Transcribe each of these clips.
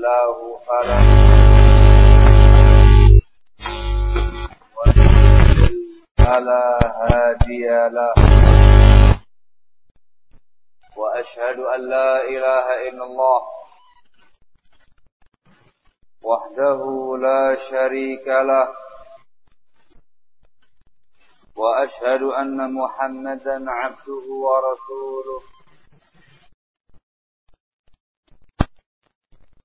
الله فلا فلا هادي له. وأشهد أن لا إله إلا الله وحده لا شريك له. وأشهد أن محمدا عبده ورسوله.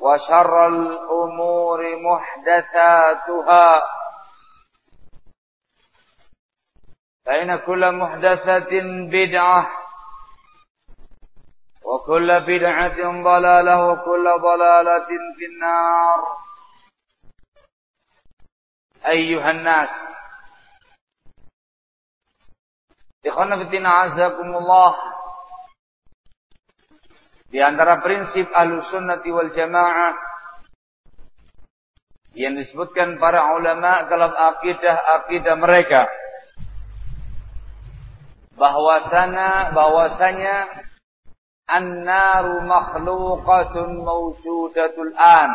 وشر الأمور محدثاتها. فإن كل محدثة بدعة وكل بدعة ضلالة وكل ضلالة في النار. أيها الناس Ikhwan fitina azakumullah Di antara prinsip Ahlussunnati wal Jamaah yang disebutkan para ulama dalam akidah-akidah mereka bahwasanya bahwasanya an-naru makhluqatun mawjudatul an.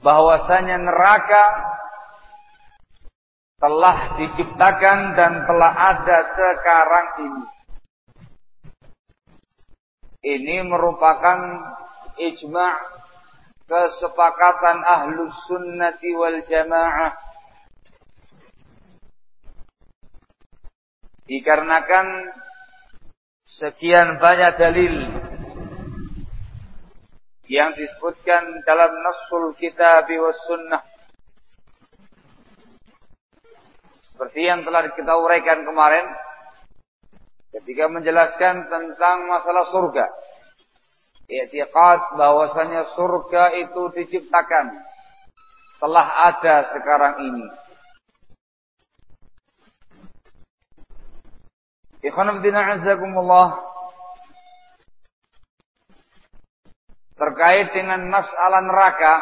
Bahwasanya neraka telah diciptakan dan telah ada sekarang ini ini merupakan ijma' kesepakatan ahlus sunnati wal jamaah dikarenakan sekian banyak dalil yang disebutkan dalam Nasul Kitab wa Sunnah. Seperti yang telah kita uraikan kemarin ketika menjelaskan tentang masalah surga. I'tiqad bahwasanya surga itu diciptakan telah ada sekarang ini. Ikhwanabdina azakumullah terkait dengan masalah neraka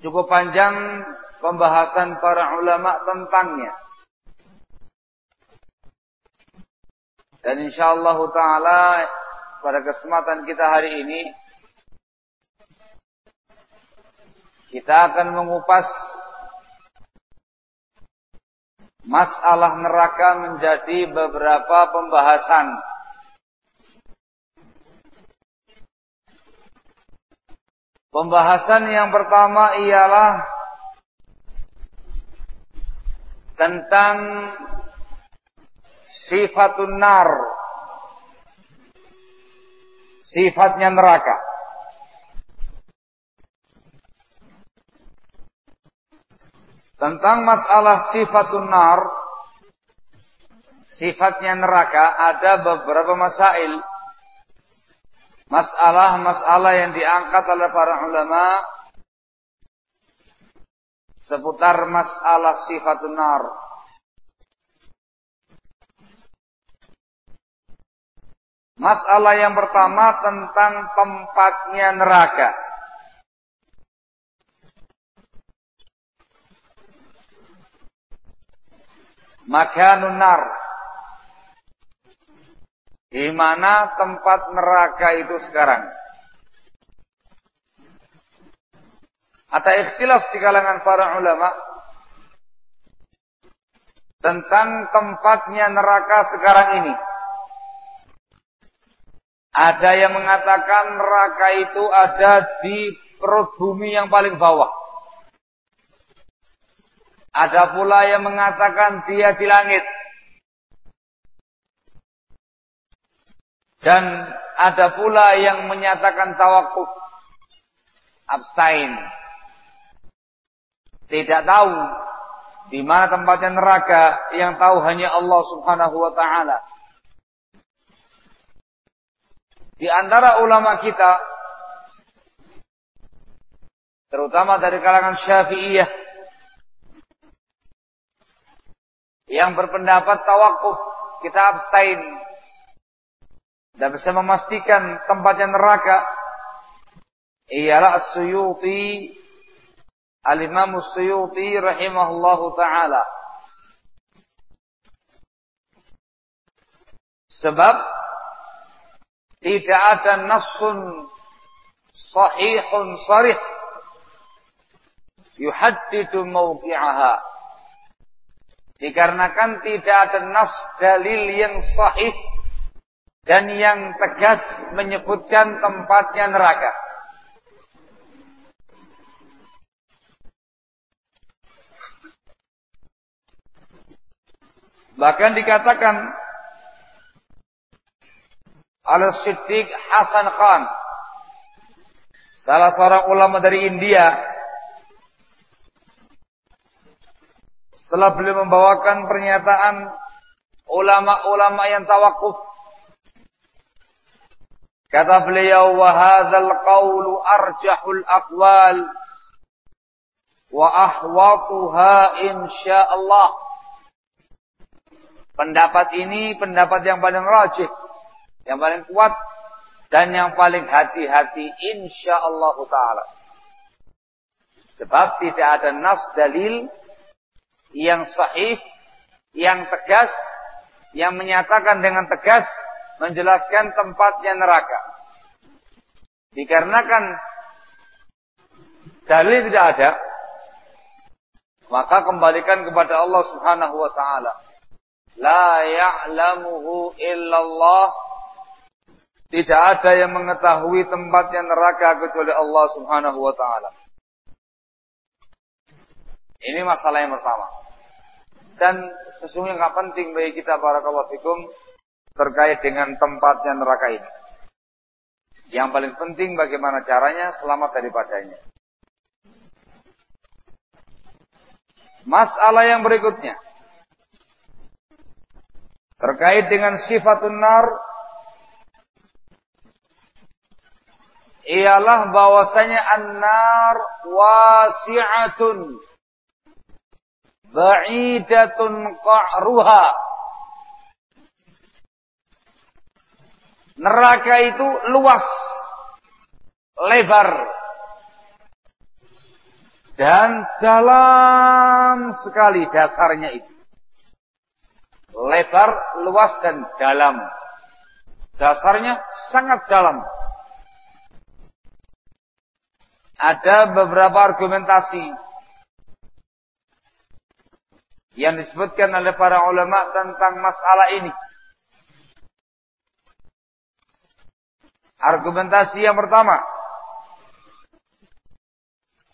cukup panjang pembahasan para ulama tentangnya. Dan insyaallah taala pada kesempatan kita hari ini kita akan mengupas masalah neraka menjadi beberapa pembahasan. Pembahasan yang pertama ialah tentang sifatun nar. Sifatnya neraka. Tentang masalah sifatun nar, sifatnya neraka ada beberapa masail. Masalah-masalah yang diangkat oleh para ulama seputar masalah sifatun nar. Masalah yang pertama tentang tempatnya neraka. Maka nunar. Di mana tempat neraka itu sekarang? Ada ikhtilaf di kalangan para ulama tentang tempatnya neraka sekarang ini. Ada yang mengatakan neraka itu ada di perut bumi yang paling bawah. Ada pula yang mengatakan dia di langit. Dan ada pula yang menyatakan tawakuf. Abstain. Tidak tahu di mana tempatnya neraka yang tahu hanya Allah Subhanahu wa taala. Di antara ulama kita terutama dari kalangan Syafi'iyah yang berpendapat tawakuf kita abstain dan bisa memastikan tempatnya neraka ialah As-Suyuti Al-Imam As-Suyuti rahimahullahu taala sebab tidak ada nasun sahihun sarih yuhaddidu mawqi'aha. Dikarenakan tidak ada nas dalil yang sahih dan yang tegas menyebutkan tempatnya neraka. Bahkan dikatakan Al-Siddiq Hasan Khan salah seorang ulama dari India setelah beliau membawakan pernyataan ulama-ulama yang tawakuf kata beliau Wahadhal qawlu arjahul aqwal wa ahwatuha insyaallah Pendapat ini pendapat yang paling rajih yang paling kuat dan yang paling hati-hati insya Allah taala. Sebab tidak ada nas dalil yang sahih, yang tegas, yang menyatakan dengan tegas menjelaskan tempatnya neraka. Dikarenakan dalil tidak ada, maka kembalikan kepada Allah Subhanahu wa taala. La ya'lamuhu illallah tidak ada yang mengetahui tempatnya neraka kecuali Allah Subhanahu wa taala. Ini masalah yang pertama. Dan sesungguhnya nggak penting bagi kita para fikum terkait dengan tempatnya neraka ini. Yang paling penting bagaimana caranya selamat daripadanya. Masalah yang berikutnya. Terkait dengan sifatun nar ialah bahwasanya an-nar wasi'atun ba'idatun qa'ruha Neraka itu luas, lebar, dan dalam sekali dasarnya itu. Lebar, luas, dan dalam. Dasarnya sangat dalam. ada beberapa argumentasi yang disebutkan oleh para ulama tentang masalah ini. Argumentasi yang pertama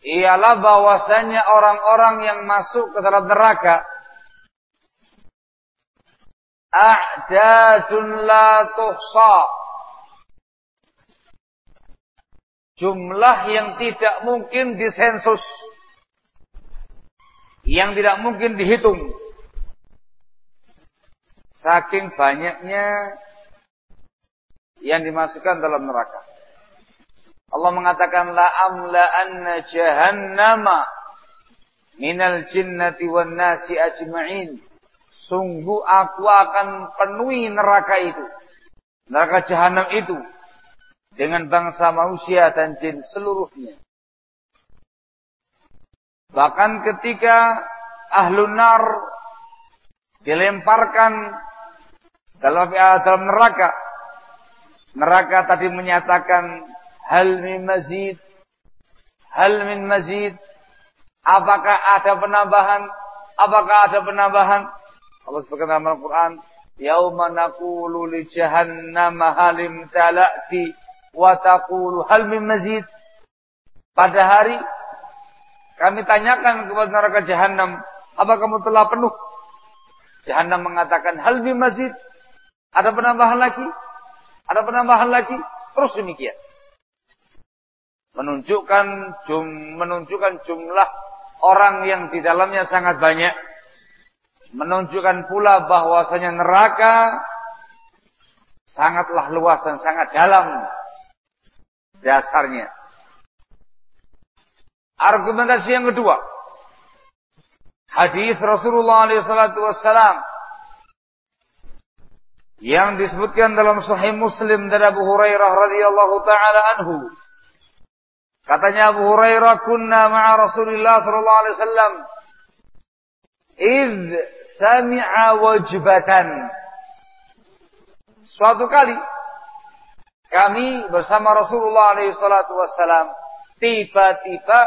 ialah bahwasanya orang-orang yang masuk ke dalam neraka a'dadun la tuhsa jumlah yang tidak mungkin disensus, yang tidak mungkin dihitung. Saking banyaknya yang dimasukkan dalam neraka. Allah mengatakan la amla anna jahannama minal jinnati wan nasi ajma'in. Sungguh aku akan penuhi neraka itu. Neraka jahanam itu. Dengan bangsa manusia dan jin seluruhnya. Bahkan ketika ahlun nar dilemparkan dalam dalam neraka. Neraka tadi menyatakan hal min mazid, hal min mazid. Apakah ada penambahan? Apakah ada penambahan? Allah sebutkan dalam Al-Quran, Yauma naqulu li jahannam halim talati wa taqulu hal min mazid. Pada hari kami tanyakan kepada neraka jahanam, apa kamu telah penuh? Jahanam mengatakan hal min mazid. Ada penambahan lagi? Ada penambahan lagi? Terus demikian. Menunjukkan jum, menunjukkan jumlah orang yang di dalamnya sangat banyak menunjukkan pula bahwasanya neraka sangatlah luas dan sangat dalam dasarnya. Argumentasi yang kedua. Hadis Rasulullah SAW yang disebutkan dalam Sahih Muslim dari Abu Hurairah radhiyallahu taala anhu. Katanya Abu Hurairah, "Kunna ma'a Rasulillah sallallahu alaihi wasallam id sami'a wajbatan. Suatu kali kami bersama Rasulullah wassalam tiba-tiba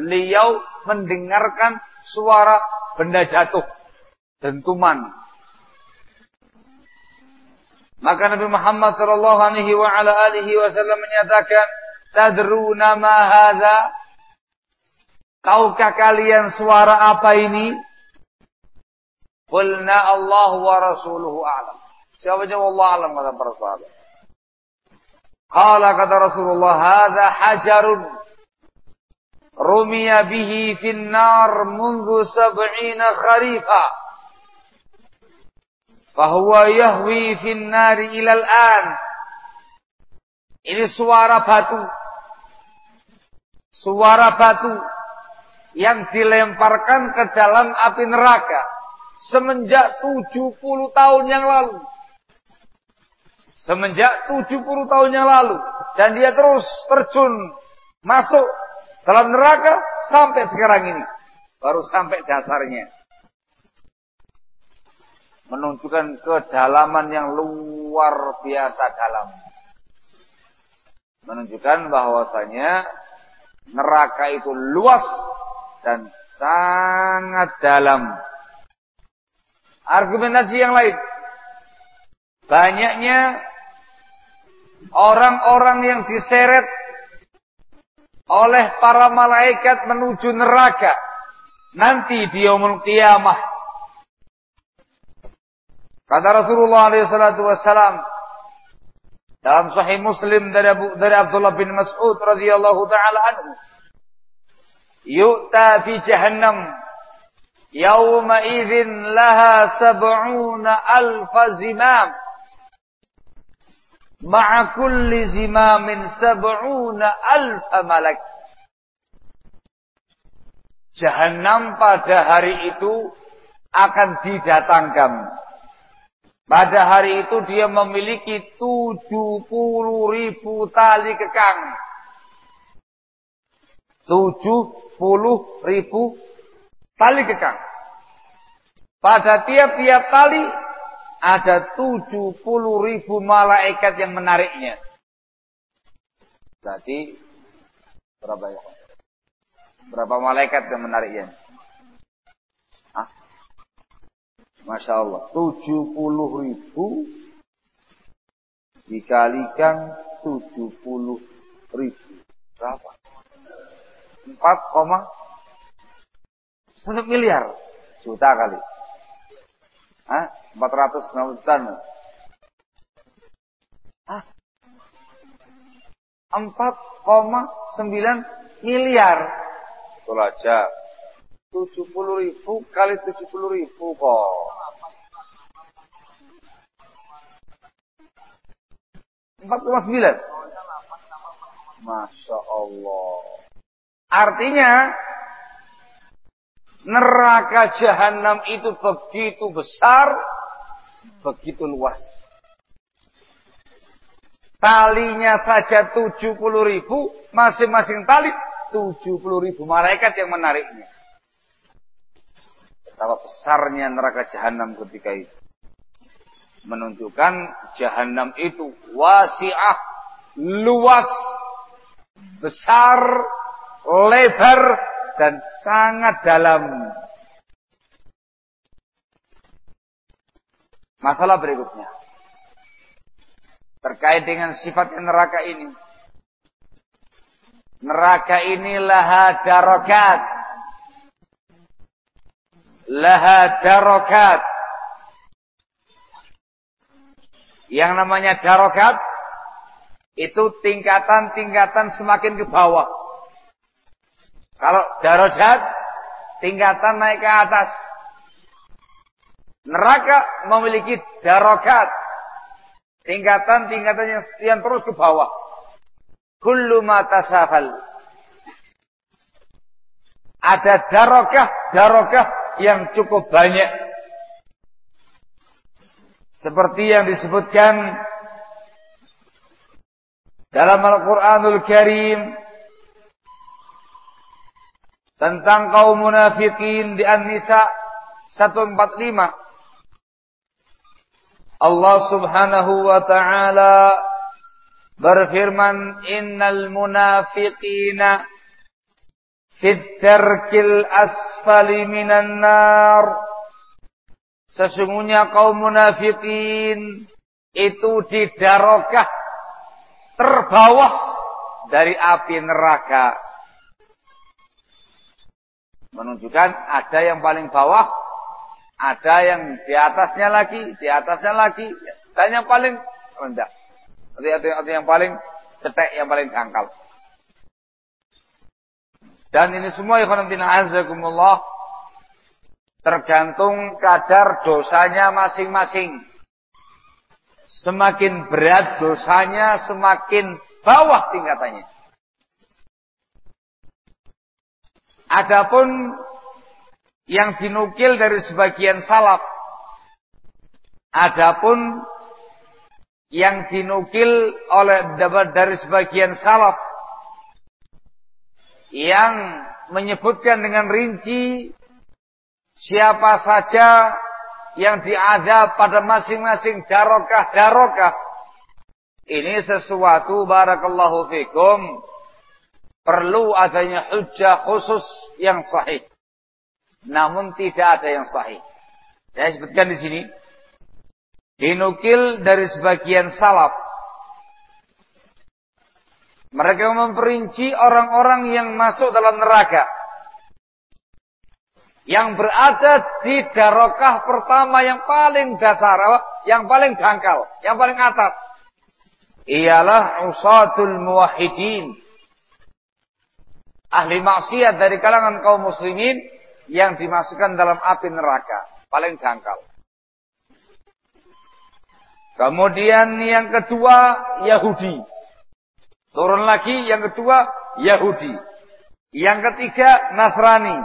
beliau mendengarkan suara benda jatuh, dentuman. Maka Nabi Muhammad sallallahu alaihi wa ala alihi wasallam menyatakan, "Tadruna ma hadza?" Tahukah kalian suara apa ini? Qulna Allah wa rasuluhu a'lam. Siapa jawab Allah alam kata para sahabat. Qala kata Rasulullah, hadza hajarun rumiya bihi fin nar mundu sab'ina kharifa. Fahuwa yahwi fin nari ilal an. Ini suara batu. Suara batu yang dilemparkan ke dalam api neraka semenjak 70 tahun yang lalu. Semenjak 70 tahun yang lalu. Dan dia terus terjun masuk dalam neraka sampai sekarang ini. Baru sampai dasarnya. Menunjukkan kedalaman yang luar biasa dalam. Menunjukkan bahwasanya neraka itu luas dan sangat dalam argumentasi yang lain. Banyaknya orang-orang yang diseret oleh para malaikat menuju neraka nanti di yaumul qiyamah. Kata Rasulullah SAW dalam Sahih Muslim dari Abu, dari Abdullah bin Mas'ud radhiyallahu taala anhu, "Yu'ta fi jahannam Yawma izin laha sab'una alfa zimam. Ma'a kulli zimamin sab'una alfa malak. Jahannam pada hari itu akan didatangkan. Pada hari itu dia memiliki 70 ribu tali kekang. 70 ribu tali kekang. Pada tiap-tiap tali ada 70 ribu malaikat yang menariknya. Jadi berapa ya? Berapa malaikat yang menariknya? Hah? Masya Allah. 70 ribu dikalikan 70 ribu. Berapa? 4, satu miliar juta kali. Hah? 490 juta. Hah? 4,9 miliar. Betul aja. 70 ribu kali 70 ribu kok. Empat koma sembilan. Masya Allah. Artinya Neraka jahanam itu begitu besar, begitu luas. Talinya saja 70 ribu, masing-masing tali 70 ribu malaikat yang menariknya. Betapa besarnya neraka jahanam ketika itu. Menunjukkan jahanam itu wasiah, luas, besar, lebar, dan sangat dalam. Masalah berikutnya. Terkait dengan sifat neraka ini. Neraka ini laha darokat. Laha darokat. Yang namanya darokat. Itu tingkatan-tingkatan semakin ke bawah. Kalau darajat, tingkatan naik ke atas. Neraka memiliki darokat. Tingkatan-tingkatan yang, yang terus ke bawah. Kullu ma tasafal. Ada darokah, darokah yang cukup banyak. Seperti yang disebutkan dalam Al-Quranul Karim tentang kaum munafikin di An-Nisa 145. Allah Subhanahu wa taala berfirman innal munafiqina fit tarkil asfali minan nar Sesungguhnya kaum munafikin itu di darokah terbawah dari api neraka menunjukkan ada yang paling bawah, ada yang di atasnya lagi, di atasnya lagi, dan yang paling rendah. Ada yang paling cetek, yang paling dangkal. Dan ini semua ikhwan azakumullah tergantung kadar dosanya masing-masing. Semakin berat dosanya, semakin bawah tingkatannya. Adapun yang dinukil dari sebagian salaf. Adapun yang dinukil oleh dari sebagian salaf yang menyebutkan dengan rinci siapa saja yang diadab pada masing-masing darokah-darokah. Ini sesuatu barakallahu fikum perlu adanya hujah khusus yang sahih. Namun tidak ada yang sahih. Saya sebutkan di sini. Dinukil dari sebagian salaf. Mereka memperinci orang-orang yang masuk dalam neraka. Yang berada di darokah pertama yang paling dasar, yang paling dangkal, yang paling atas. Ialah usatul muwahidin ahli maksiat dari kalangan kaum muslimin yang dimasukkan dalam api neraka. Paling dangkal. Kemudian yang kedua Yahudi. Turun lagi yang kedua Yahudi. Yang ketiga Nasrani.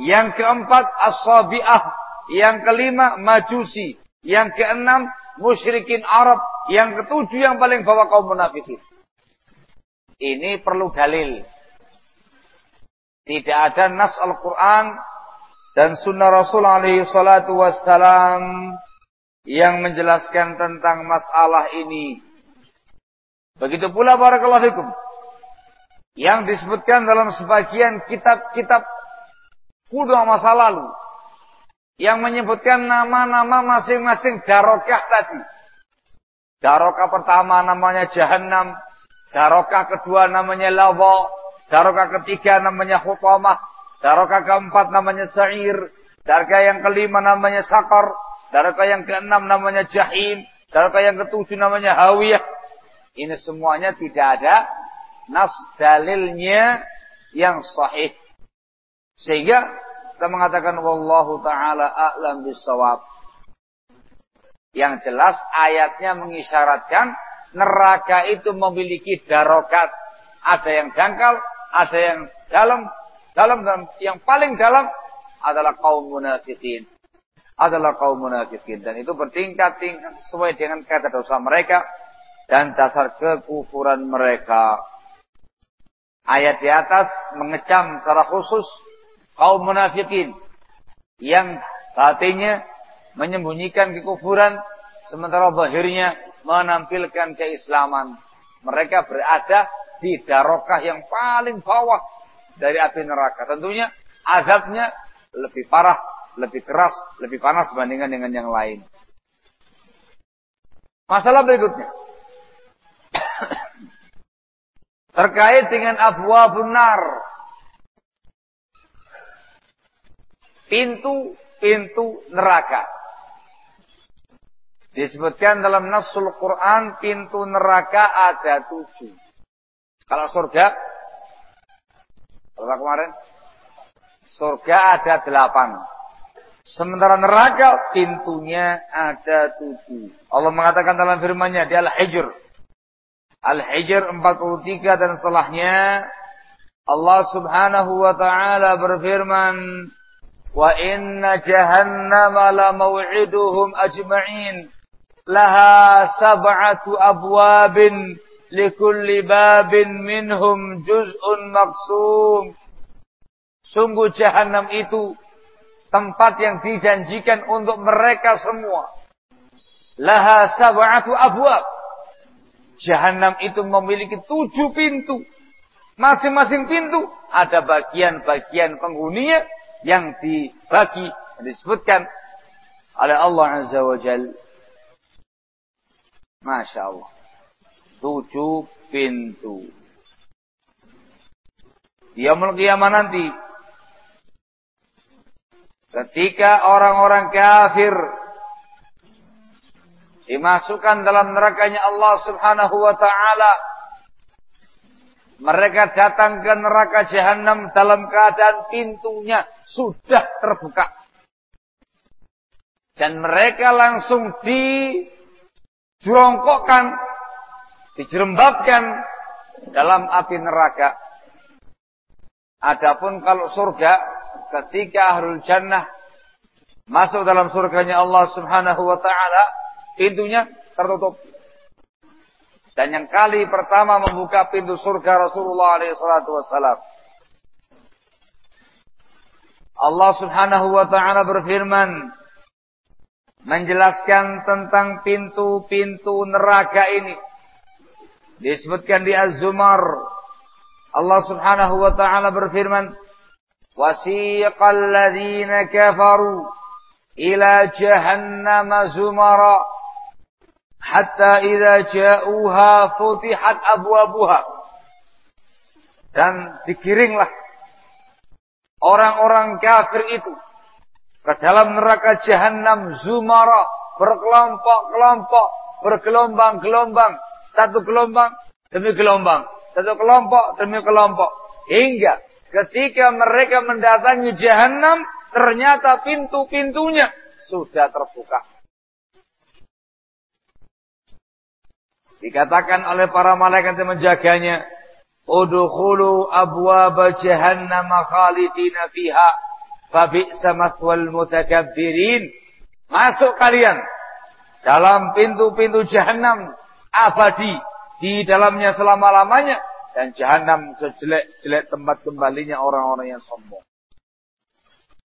Yang keempat As-Sabi'ah. Yang kelima Majusi. Yang keenam musyrikin Arab. Yang ketujuh yang paling bawah kaum munafikin. Ini perlu dalil. Tidak ada nas Al-Quran dan sunnah Rasul alaihi salatu wassalam yang menjelaskan tentang masalah ini. Begitu pula barakallahu fikum. Yang disebutkan dalam sebagian kitab-kitab kudo masa lalu. Yang menyebutkan nama-nama masing-masing darokah tadi. Darokah pertama namanya Jahannam. Darokah kedua namanya Lawa. Darokah ketiga namanya khutamah. Darokah keempat namanya sa'ir. Darokah yang kelima namanya sakar. Darokah yang keenam namanya jahim. Darokah yang ketujuh namanya hawiyah. Ini semuanya tidak ada nas dalilnya yang sahih. Sehingga kita mengatakan wallahu taala a'lam bisawab. Yang jelas ayatnya mengisyaratkan neraka itu memiliki darokat. Ada yang dangkal, ada yang dalam, dalam, dalam yang paling dalam adalah kaum munafikin. Adalah kaum munafikin. Dan itu bertingkat-tingkat sesuai dengan kata dosa mereka dan dasar kekufuran mereka. Ayat di atas mengecam secara khusus kaum munafikin yang hatinya menyembunyikan kekufuran sementara zahirnya menampilkan keislaman. Mereka berada di darokah yang paling bawah dari api neraka. Tentunya azabnya lebih parah, lebih keras, lebih panas dibandingkan dengan yang lain. Masalah berikutnya. Terkait dengan abwabun nar. Pintu-pintu neraka. Disebutkan dalam Nasul Quran pintu neraka ada tujuh. Kalau surga, berapa kemarin? Surga ada delapan. Sementara neraka pintunya ada tujuh. Allah mengatakan dalam firman-Nya di Al-Hijr. Al-Hijr 43 dan setelahnya Allah Subhanahu wa taala berfirman, "Wa inna jahannama la maw'iduhum ajma'in, laha sab'atu abwabin." Likulli babin minhum juz'un maksum. Sungguh jahanam itu tempat yang dijanjikan untuk mereka semua. Laha sab'atu abwab. Jahanam itu memiliki tujuh pintu. Masing-masing pintu ada bagian-bagian penghuninya yang dibagi, yang disebutkan oleh Allah Azza wa Jal. Masya Allah tujuh pintu. Dia qiyamah nanti. Ketika orang-orang kafir dimasukkan dalam nerakanya Allah Subhanahu wa taala mereka datang ke neraka jahanam dalam keadaan pintunya sudah terbuka. Dan mereka langsung dijongkokkan dijerembabkan dalam api neraka. Adapun kalau surga, ketika ahlul jannah masuk dalam surganya Allah Subhanahu wa taala, pintunya tertutup. Dan yang kali pertama membuka pintu surga Rasulullah SAW. Allah Subhanahu wa taala berfirman menjelaskan tentang pintu-pintu neraka ini. Disebutkan di Az-Zumar. Allah subhanahu wa ta'ala berfirman. Wasiqal ladhina kafaru ila jahannama zumara. Hatta idha ja'uha futihat abwabuha. Dan dikiringlah orang-orang kafir itu ke dalam neraka jahanam zumara berkelompok-kelompok bergelombang-gelombang satu gelombang demi gelombang. Satu kelompok demi kelompok. Hingga ketika mereka mendatangi jahanam, ternyata pintu-pintunya sudah terbuka. Dikatakan oleh para malaikat yang menjaganya, Udkhulu abwaba jahannam khalidina fiha fabi'sa mathwal mutakabbirin. Masuk kalian dalam pintu-pintu jahanam abadi di dalamnya selama-lamanya dan jahanam sejelek-jelek tempat kembalinya orang-orang yang sombong.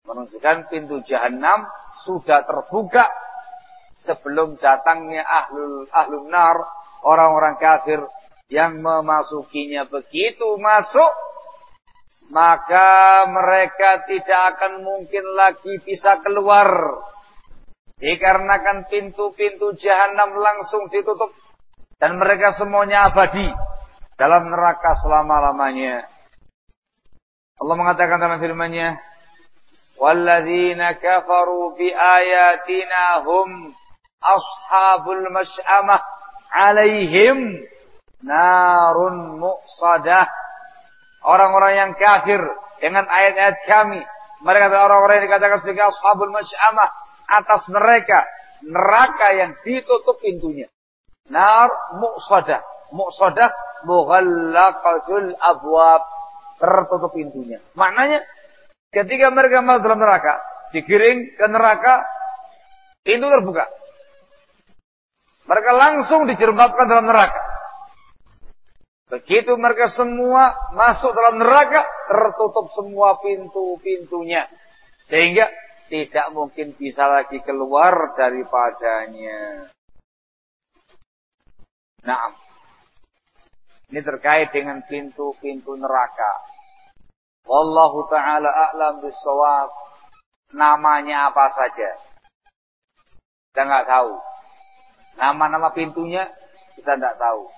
Menunjukkan pintu jahanam sudah terbuka sebelum datangnya ahlul ahlul nar, orang-orang kafir yang memasukinya. Begitu masuk maka mereka tidak akan mungkin lagi bisa keluar. Dikarenakan pintu-pintu jahanam langsung ditutup dan mereka semuanya abadi dalam neraka selama-lamanya. Allah mengatakan dalam firman-Nya, "Walladzina kafaru bi ayatina hum ashabul mas'amah 'alaihim narun muqsadah." Orang-orang yang kafir dengan ayat-ayat kami, mereka adalah orang-orang yang dikatakan sebagai ashabul mas'amah atas mereka neraka yang ditutup pintunya. Nar muqsadah. Muqsadah mughallaqatul abwab. Tertutup pintunya. Maknanya Ketika mereka masuk dalam neraka, digiring ke neraka, pintu terbuka. Mereka langsung dijerembabkan dalam neraka. Begitu mereka semua masuk dalam neraka, tertutup semua pintu-pintunya. Sehingga tidak mungkin bisa lagi keluar daripadanya. Nah, ini terkait dengan pintu-pintu neraka. Wallahu ta'ala a'lam bisawab. Namanya apa saja. Kita nggak tahu. Nama-nama pintunya kita tidak tahu.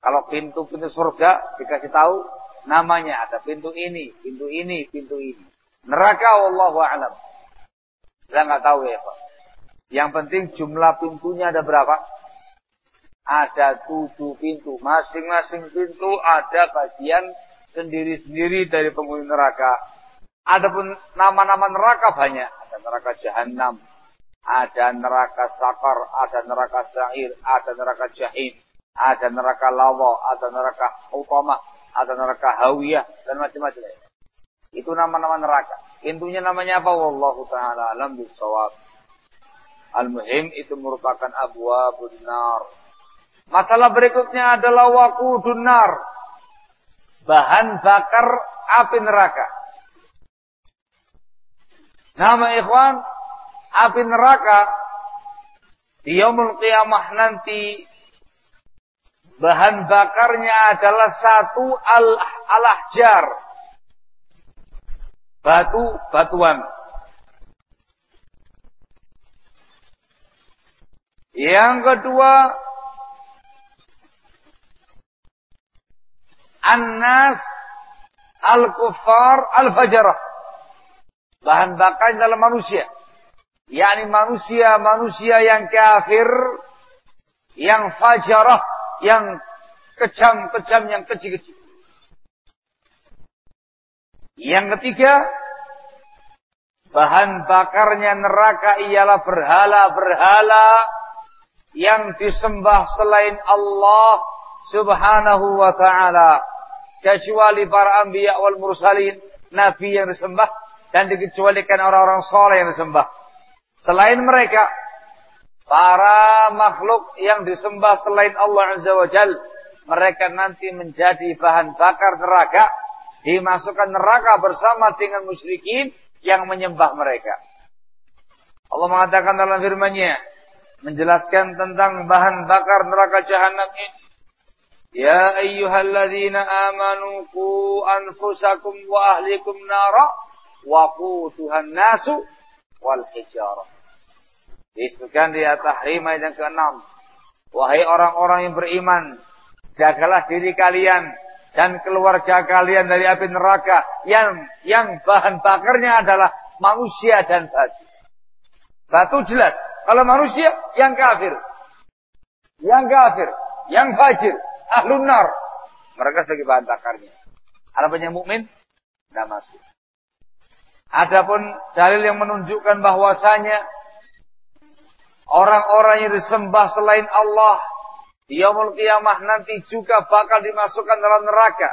Kalau pintu-pintu surga dikasih tahu namanya ada pintu ini, pintu ini, pintu ini. Neraka Allah a'lam. Saya nggak tahu ya Pak. Yang penting jumlah pintunya ada berapa? Ada tujuh pintu. Masing-masing pintu ada bagian sendiri-sendiri dari penghuni neraka. Adapun nama-nama neraka banyak. Ada neraka jahanam, ada neraka sakar, ada neraka sa'ir, ada neraka jahim, ada neraka lawa, ada neraka utama, ada neraka hawiyah, dan macam-macam. Itu nama-nama neraka. Pintunya namanya apa? Wallahu ta'ala alam bisawab. Al-muhim itu merupakan abwabun nar. Masalah berikutnya adalah waqudun nar. Bahan bakar api neraka. Nama ikhwan, api neraka di yaumul qiyamah nanti bahan bakarnya adalah satu al-ahjar. Batu batuan. Yang kedua An-nas al-kuffar al-fajarah. Bahan bakar dalam manusia yakni manusia-manusia yang kafir, yang fajarah, yang kejam-kejam, yang kecil-kecil. Yang ketiga, bahan bakarnya neraka ialah berhala-berhala yang disembah selain Allah subhanahu wa ta'ala. Kecuali para anbiya wal mursalin, nabi yang disembah, dan dikecualikan orang-orang soleh yang disembah. Selain mereka, para makhluk yang disembah selain Allah Azza wa Jal, mereka nanti menjadi bahan bakar neraka, dimasukkan neraka bersama dengan musyrikin yang menyembah mereka. Allah mengatakan dalam firman-Nya menjelaskan tentang bahan bakar neraka jahanam ini. Amanu qu anfusakum wa ahlikum nara wa qutuhan nasu wal hijarah. Disebutkan di Tahrim ayat yang ke-6. Wahai orang-orang yang beriman, jagalah diri kalian dan keluarga kalian dari api neraka yang yang bahan bakarnya adalah manusia dan batu. Batu jelas. Kalau manusia yang kafir. Yang kafir, yang fajir, ahlun nar. Mereka sebagai bahan bakarnya. Ada yang mukmin tidak masuk. Adapun dalil yang menunjukkan bahwasanya orang-orang yang disembah selain Allah di yaumul kiamah nanti juga bakal dimasukkan dalam neraka.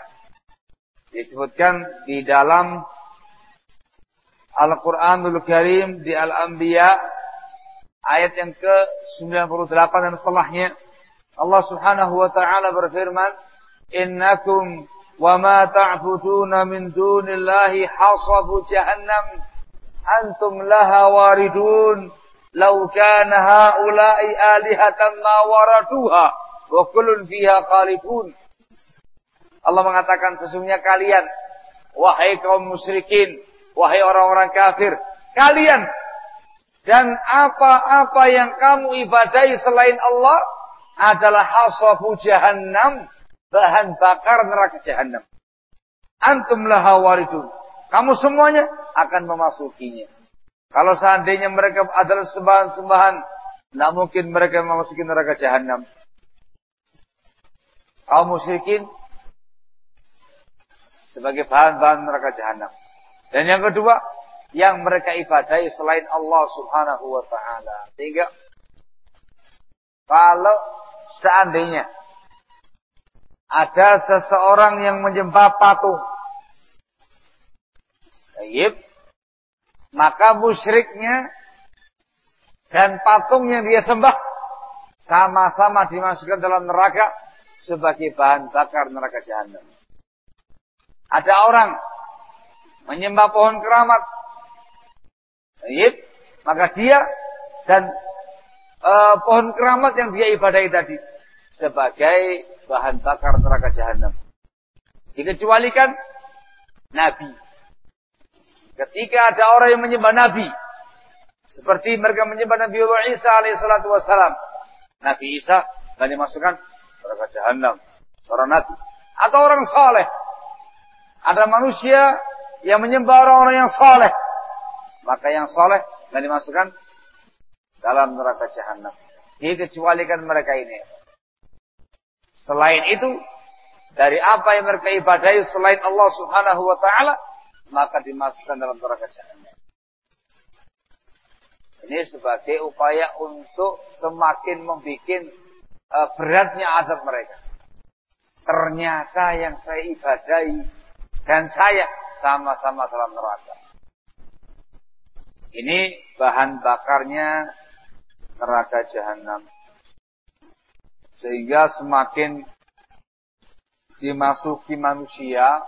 Disebutkan di dalam Al-Quranul Karim di Al-Anbiya ayat yang ke-98 dan setelahnya Allah Subhanahu wa taala berfirman, "Innakum wa ma ta'buduna min dunillahi hasabu jahannam antum laha waridun." law kana haula'i alihatan ma waraduha wa kullun fiha khalifun. Allah mengatakan sesungguhnya kalian wahai kaum musyrikin, wahai orang-orang kafir, kalian dan apa-apa yang kamu ibadahi selain Allah adalah hasabu jahannam bahan bakar neraka jahanam. Antum laha waridun. Kamu semuanya akan memasukinya. Kalau seandainya mereka adalah sembahan-sembahan, tidak mungkin mereka memasuki neraka jahanam. Kaum musyrikin sebagai bahan-bahan neraka jahanam. Dan yang kedua, yang mereka ibadahi selain Allah Subhanahu wa taala. Sehingga kalau seandainya ada seseorang yang menyembah patung. Taib. Maka musyriknya dan patung yang dia sembah sama-sama dimasukkan dalam neraka sebagai bahan bakar neraka jahanam. Ada orang menyembah pohon keramat. Taib. Maka dia dan uh, pohon keramat yang dia ibadahi tadi sebagai bahan bakar neraka jahanam. Dikecualikan Nabi. Ketika ada orang yang menyembah Nabi, seperti mereka menyembah Nabi Isa alaihissalatu wassalam, Nabi Isa dan dimasukkan neraka jahanam, seorang Nabi atau orang soleh. Ada manusia yang menyembah orang-orang yang soleh, maka yang soleh dan dimasukkan dalam neraka jahanam. Dikecualikan mereka ini. Selain itu, dari apa yang mereka ibadahi selain Allah Subhanahu wa taala, maka dimasukkan dalam neraka jahanam. Ini sebagai upaya untuk semakin membuat uh, beratnya azab mereka. Ternyata yang saya ibadahi dan saya sama-sama dalam neraka. Ini bahan bakarnya neraka jahanam. Sehingga semakin dimasuki manusia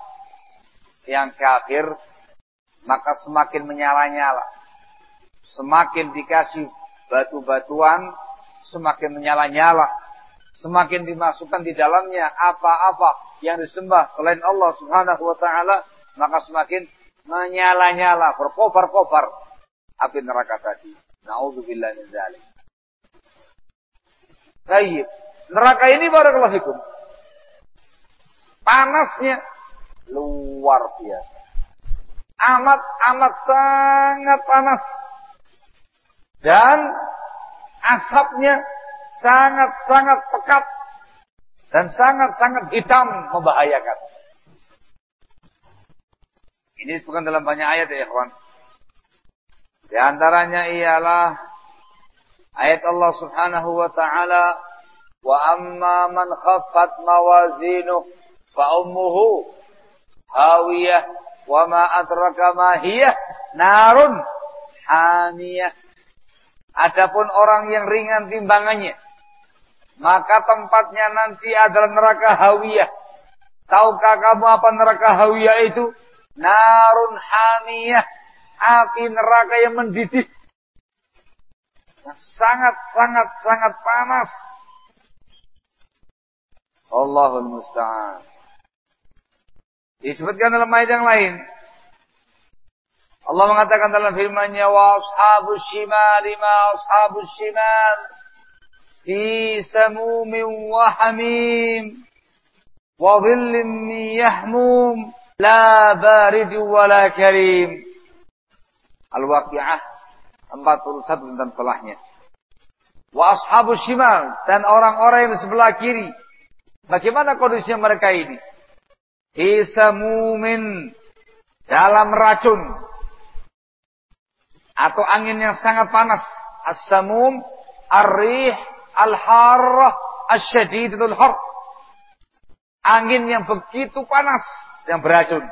yang kafir, maka semakin menyala-nyala. Semakin dikasih batu-batuan, semakin menyala-nyala. Semakin dimasukkan di dalamnya apa-apa yang disembah selain Allah subhanahu wa ta'ala, maka semakin menyala-nyala, berkobar-kobar api neraka tadi. Na'udzubillah min dzalik. Baik. Neraka ini barakallahu fikum. Panasnya luar biasa. Amat amat sangat panas. Dan asapnya sangat-sangat pekat dan sangat-sangat hitam membahayakan. Ini disebutkan dalam banyak ayat ya ikhwan. Di antaranya ialah ayat Allah Subhanahu wa taala wa amma man khaffat mawazinuh fa ummuhu hawiyah wa ma adraka ma hiya narun hamiyah Adapun orang yang ringan timbangannya maka tempatnya nanti adalah neraka hawiyah. Tahukah kamu apa neraka hawiyah itu? Narun hamiyah. Api neraka yang mendidih. Sangat, sangat, sangat panas. Allahul Musta'an. Disebutkan dalam ayat yang lain. Allah mengatakan dalam firman-Nya wa ashabus shimal ma ashabus shimal fi samumin wa hamim wa dhillin min yahmum la barid wa la karim. Al-Waqi'ah 41 tentang telahnya. Wa ashabus shimal dan orang-orang yang di sebelah kiri Bagaimana kondisinya mereka ini? Hisamumin dalam racun atau angin yang sangat panas. As-samum, ar-rih, al-harrah, har. Angin yang begitu panas yang beracun.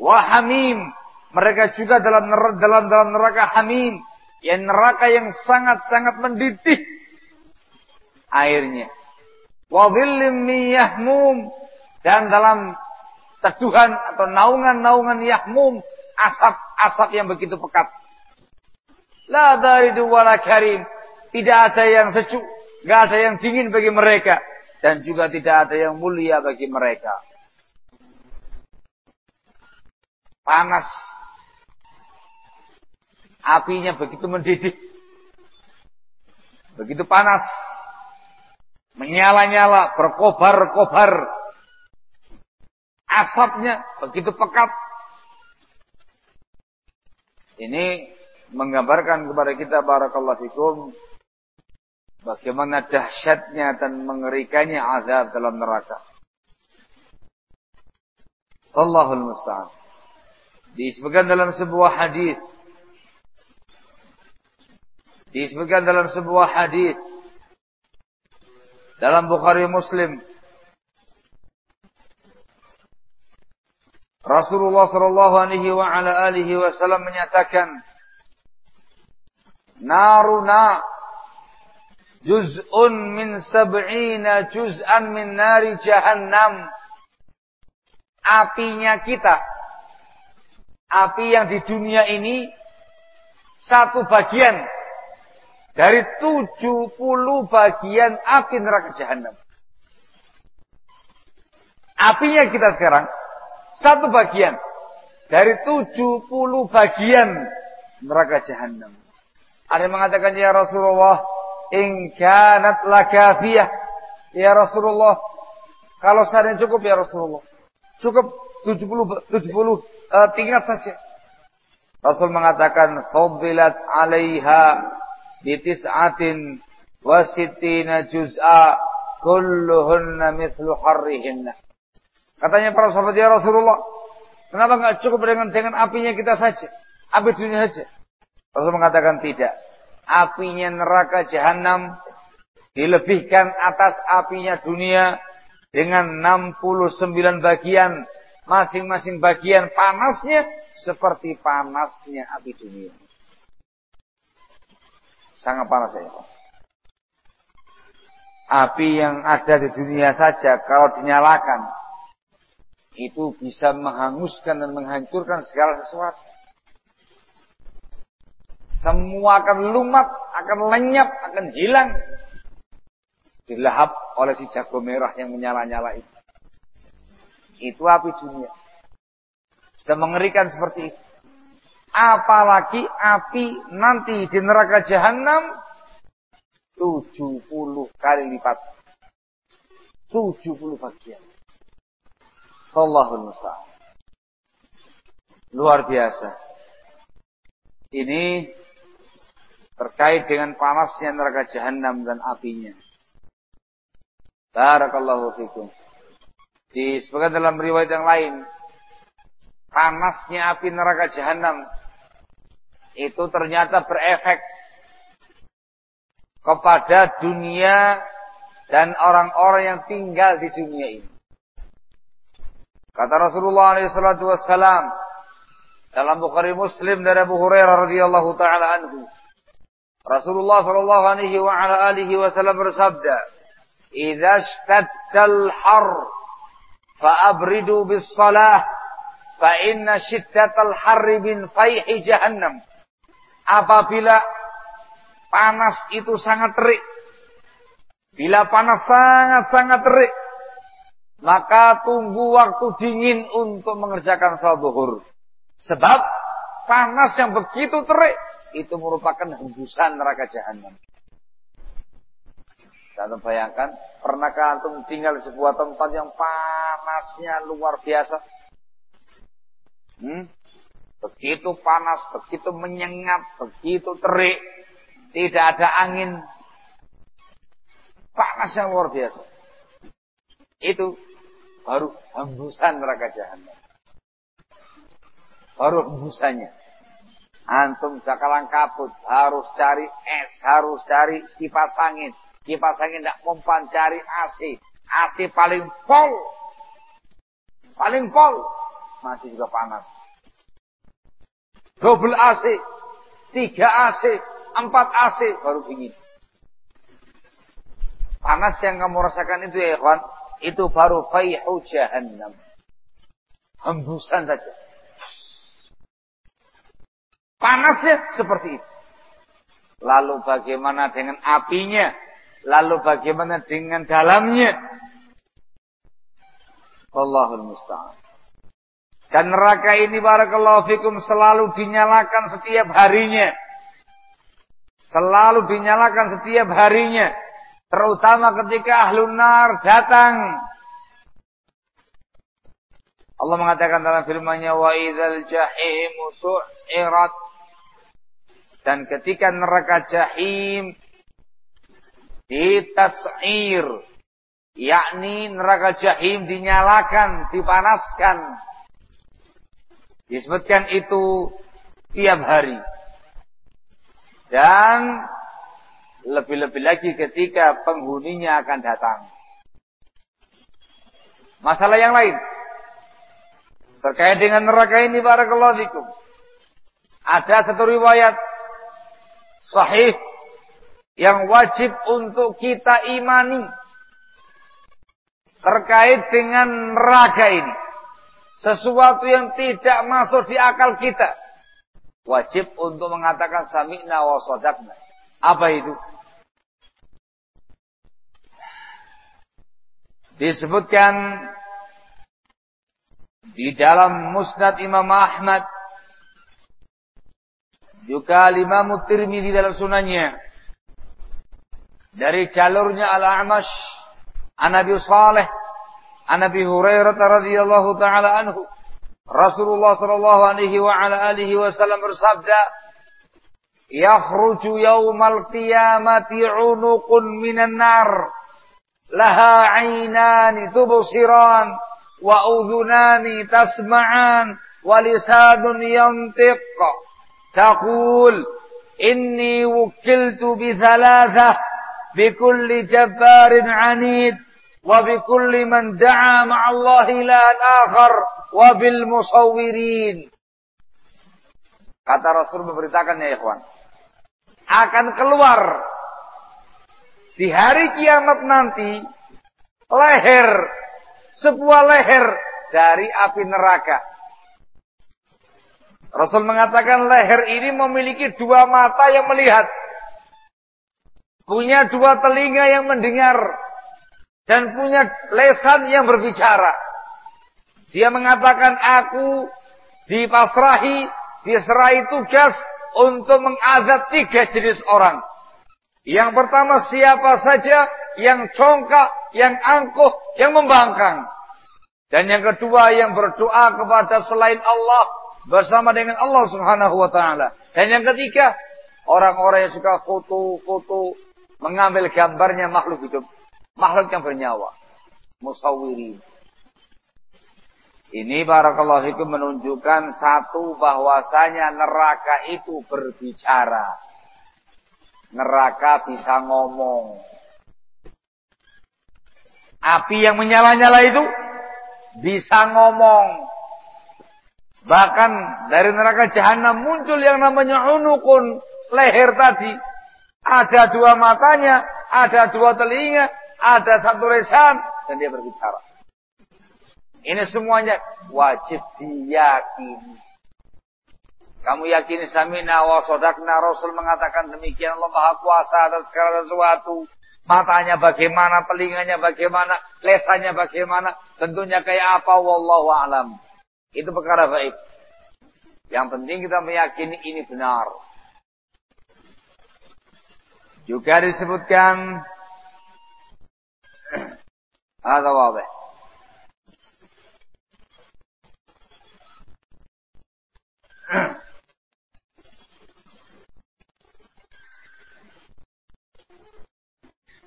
Wahamim, mereka juga dalam dalam dalam neraka hamim, yang neraka yang sangat-sangat mendidih airnya wa yahmum dan dalam teduhan atau naungan-naungan yahmum asap-asap yang begitu pekat. La baridu wala. Tidak ada yang sejuk, tidak ada yang dingin bagi mereka dan juga tidak ada yang mulia bagi mereka. Panas. Apinya begitu mendidih. Begitu panas menyala-nyala, berkobar-kobar. Asapnya begitu pekat. Ini menggambarkan kepada kita barakallahu fikum bagaimana dahsyatnya dan mengerikannya azab dalam neraka. Allahul musta'an. Disebutkan dalam sebuah hadis. Disebutkan dalam sebuah hadis dalam Bukhari Muslim. Rasulullah sallallahu alaihi wa ala alihi wasallam menyatakan naruna juz'un min sab'ina juz'an min nari jahannam. Apinya kita api yang di dunia ini satu bagian dari 70 bagian api neraka jahanam apinya kita sekarang satu bagian. Dari 70 bagian neraka jahanam ada yang mengatakan ya Rasulullah in kanat lakafiyah. Ya Rasulullah kalau saya cukup ya Rasulullah. Cukup 70 70 uh, tingkat saja. Rasul mengatakan fadilat 'alaiha bi tis'atin wa sittina juz'a kulluhunna mithlu harrihinna katanya para sahabat ya Rasulullah kenapa enggak cukup dengan dengan apinya kita saja? Api dunia saja. Rasul mengatakan tidak. Apinya neraka jahanam dilebihkan atas apinya dunia dengan 69 bagian masing-masing bagian panasnya seperti panasnya api dunia sangat panas ya api yang ada di dunia saja kalau dinyalakan itu bisa menghanguskan dan menghancurkan segala sesuatu semua akan lumat, akan lenyap, akan hilang. Dilahap oleh si jago merah yang menyala-nyala itu. Itu api dunia. Sudah mengerikan seperti itu. Apalagi api nanti di neraka jahanam 70 kali lipat. 70 bagian. Allahul musta'an. Luar biasa. Ini terkait dengan panasnya neraka jahanam dan apinya. Barakallahu fikum. Disebutkan dalam riwayat yang lain, panasnya api neraka jahanam itu ternyata berefek kepada dunia dan orang-orang yang tinggal di dunia ini. Kata Rasulullah SAW dalam Bukhari Muslim dari Abu Hurairah radhiyallahu taala anhu, Rasulullah sallallahu alaihi wa ala alihi wasallam bersabda, "Idza ishtaddal har fa'abridu bis salah fa inna shiddatal harri min fayhi jahannam." Apabila panas itu sangat terik, bila panas sangat-sangat terik, maka tunggu waktu dingin untuk mengerjakan sholat zuhur. Sebab panas yang begitu terik itu merupakan hembusan neraka jahanam. Dan bayangkan, pernahkah antum tinggal di sebuah tempat yang panasnya luar biasa? Hmm? Begitu panas, begitu menyengat, begitu terik, tidak ada angin. Panas yang luar biasa. Itu baru hembusan neraka jahanam. Baru hembusannya. Antum sakalang kabut, harus cari es, harus cari kipas angin. Kipas angin tidak mempan cari AC. AC paling pol. Paling pol. Masih juga panas. Double AC. Tiga AC. Empat AC. Baru dingin. Panas yang kamu rasakan itu ya ikhwan. Itu baru fayhu jahannam. Hembusan saja. Panasnya seperti itu. Lalu bagaimana dengan apinya? Lalu bagaimana dengan dalamnya? Allahul musta'an. Dan neraka ini barakallahu fikum selalu dinyalakan setiap harinya. Selalu dinyalakan setiap harinya. Terutama ketika ahlun nar datang. Allah mengatakan dalam firman-Nya wa idzal jahimu su'irat dan ketika neraka jahim ditas'ir, yakni neraka jahim dinyalakan, dipanaskan. Disebutkan itu tiap hari. Dan lebih-lebih lagi ketika penghuninya akan datang. Masalah yang lain. Terkait dengan neraka ini barakallahu fikum. Ada satu riwayat sahih yang wajib untuk kita imani terkait dengan neraka ini. Sesuatu yang tidak masuk di akal kita. Wajib untuk mengatakan sami'na wa. Apa itu? Disebutkan di dalam Musnad Imam Ahmad juga Imam Tirmidzi dalam sunannya dari jalurnya Al-A'mash an Abi Saleh عن أبي هريرة رضي الله تعالى عنه. رسول الله صلى الله عليه وعلى آله وسلم رسابدا يخرج يوم القيامة عنق من النار. لها عينان تبصران وأذنان تسمعان ولساد ينطق. تقول إني وكلت بثلاثة بكل جبار عنيد. وبكل من دعا مع الله إلها آخر وبالمصورين Kata Rasul memberitakan ya ikhwan. Akan keluar di hari kiamat nanti leher sebuah leher dari api neraka. Rasul mengatakan leher ini memiliki dua mata yang melihat punya dua telinga yang mendengar, dan punya lesan yang berbicara. Dia mengatakan, aku dipasrahi, diserai tugas untuk mengazab tiga jenis orang. Yang pertama siapa saja yang congkak, yang angkuh, yang membangkang. Dan yang kedua yang berdoa kepada selain Allah bersama dengan Allah Subhanahu wa taala. Dan yang ketiga, orang-orang yang suka foto-foto mengambil gambarnya makhluk hidup, makhluk yang bernyawa, musawiri. Ini barakallahu fikum menunjukkan satu bahwasanya neraka itu berbicara. Neraka bisa ngomong. Api yang menyala-nyala itu bisa ngomong. Bahkan dari neraka jahanam muncul yang namanya unukun leher tadi ada dua matanya, ada dua telinga, ada satu resan, dan dia berbicara. Ini semuanya wajib diyakini. Kamu yakini samina wa sodakna Rasul mengatakan demikian Allah Maha Kuasa atas segala sesuatu. Matanya bagaimana, telinganya bagaimana, lesannya bagaimana, tentunya kayak apa wallahu alam. Itu perkara baik. Yang penting kita meyakini ini benar. Juga disebutkan ada wadah.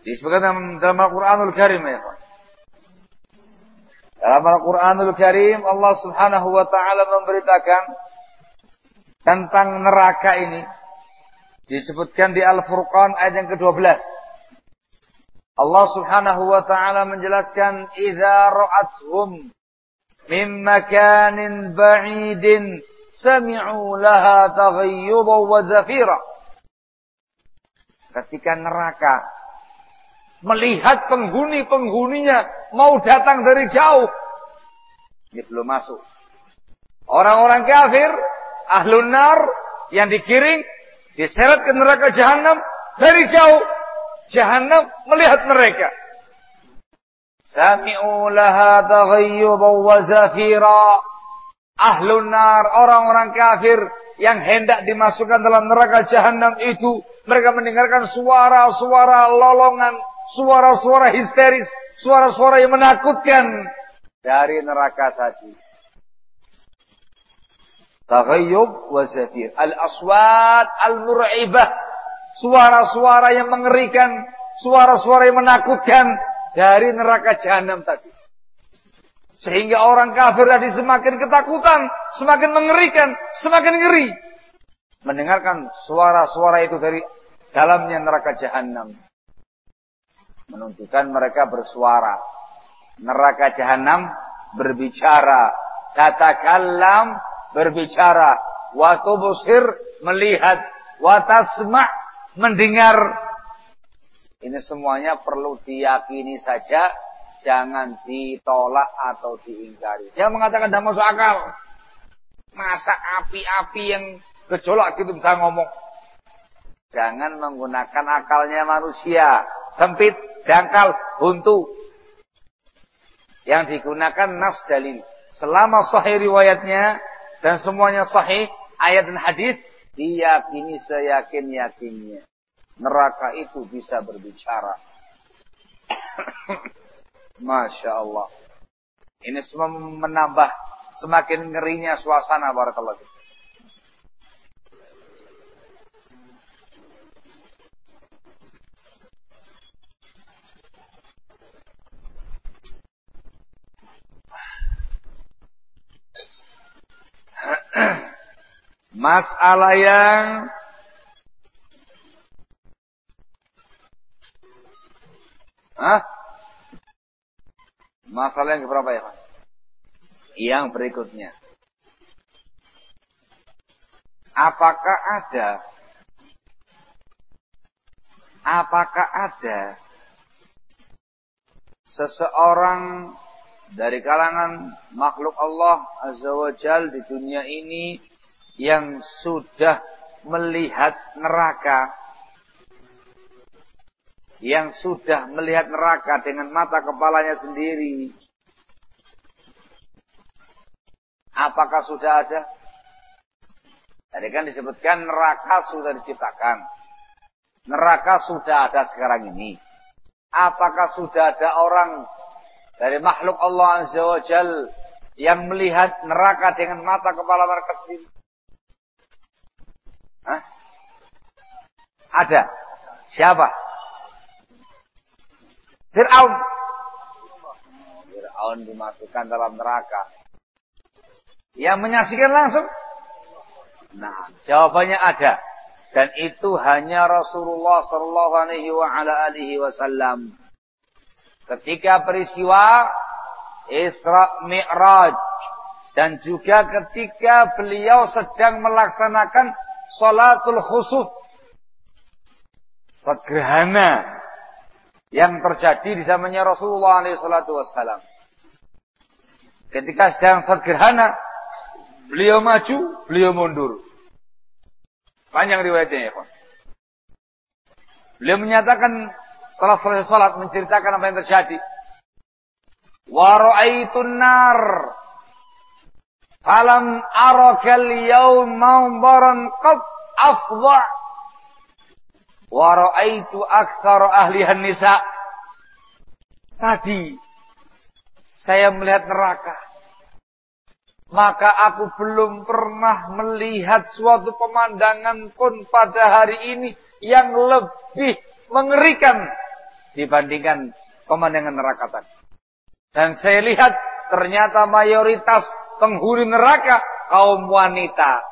Disebutkan dalam Al-Quranul Karim ya Dalam Al-Quranul Karim Allah subhanahu wa ta'ala memberitakan tentang neraka ini Disebutkan di Al-Furqan ayat yang ke-12. Allah Subhanahu wa taala menjelaskan idza ra'athum min makanin ba'idin sami'u laha taghayyudan wa zafira. Ketika neraka melihat penghuni-penghuninya mau datang dari jauh, dia belum masuk. Orang-orang kafir, ahlun nar yang dikiring Diseret ke neraka jahanam dari jauh. Jahanam melihat mereka. Sami'u laha taghayyudan wa zafira. Ahlun nar, orang-orang kafir yang hendak dimasukkan dalam neraka jahanam itu. Mereka mendengarkan suara-suara lolongan, suara-suara histeris, suara-suara yang menakutkan dari neraka tadi. Taghayyub wa zafir. Al-aswat al-mur'ibah. Suara-suara yang mengerikan. Suara-suara yang menakutkan. Dari neraka jahanam tadi. Sehingga orang kafir tadi semakin ketakutan. Semakin mengerikan. Semakin ngeri. Mendengarkan suara-suara itu dari dalamnya neraka jahanam. Menunjukkan mereka bersuara. Neraka jahanam berbicara tatakallam berbicara, wa tubsir melihat, wa tasma' mendengar. Ini semuanya perlu diyakini saja, jangan ditolak atau diingkari. Dia mengatakan tidak masuk akal. Masa api-api yang gejolak gitu bisa ngomong. Jangan menggunakan akalnya manusia. Sempit, dangkal, buntu. Yang digunakan nas dalil. Selama sahih riwayatnya dan semuanya sahih, ayat dan hadis, diyakini seyakin-yakinnya. Neraka itu bisa berbicara. Masya Allah. Ini semua menambah semakin ngerinya suasana barakallahu Masalah yang Hah? Masalah yang berapa ya, Pak? Yang berikutnya. Apakah ada Apakah ada seseorang dari kalangan makhluk Allah Azza wa Jal di dunia ini yang sudah melihat neraka yang sudah melihat neraka dengan mata kepalanya sendiri apakah sudah ada? Tadi kan disebutkan neraka sudah diciptakan. Neraka sudah ada sekarang ini. Apakah sudah ada orang dari makhluk Allah Azza wa yang melihat neraka dengan mata kepala mereka sendiri. Hah? Ada. Siapa? Fir'aun. Fir'aun dimasukkan dalam neraka. Yang menyaksikan langsung? Nah, jawabannya ada. Dan itu hanya Rasulullah sallallahu alaihi wasallam ketika peristiwa Isra Mi'raj dan juga ketika beliau sedang melaksanakan salatul khusuf sederhana yang terjadi di zamannya Rasulullah SAW. Ketika sedang sederhana, beliau maju, beliau mundur. Panjang riwayatnya ya, Beliau menyatakan setelah selesai salat menceritakan apa yang terjadi. Wa ra'aitun nar. Falam arakal yaum mawbaran qad afdha. Wa ra'aitu aktsar ahlihan nisa. Tadi saya melihat neraka. Maka aku belum pernah melihat suatu pemandangan pun pada hari ini yang lebih mengerikan dibandingkan pemandangan neraka tadi. Dan saya lihat ternyata mayoritas penghuni neraka kaum wanita.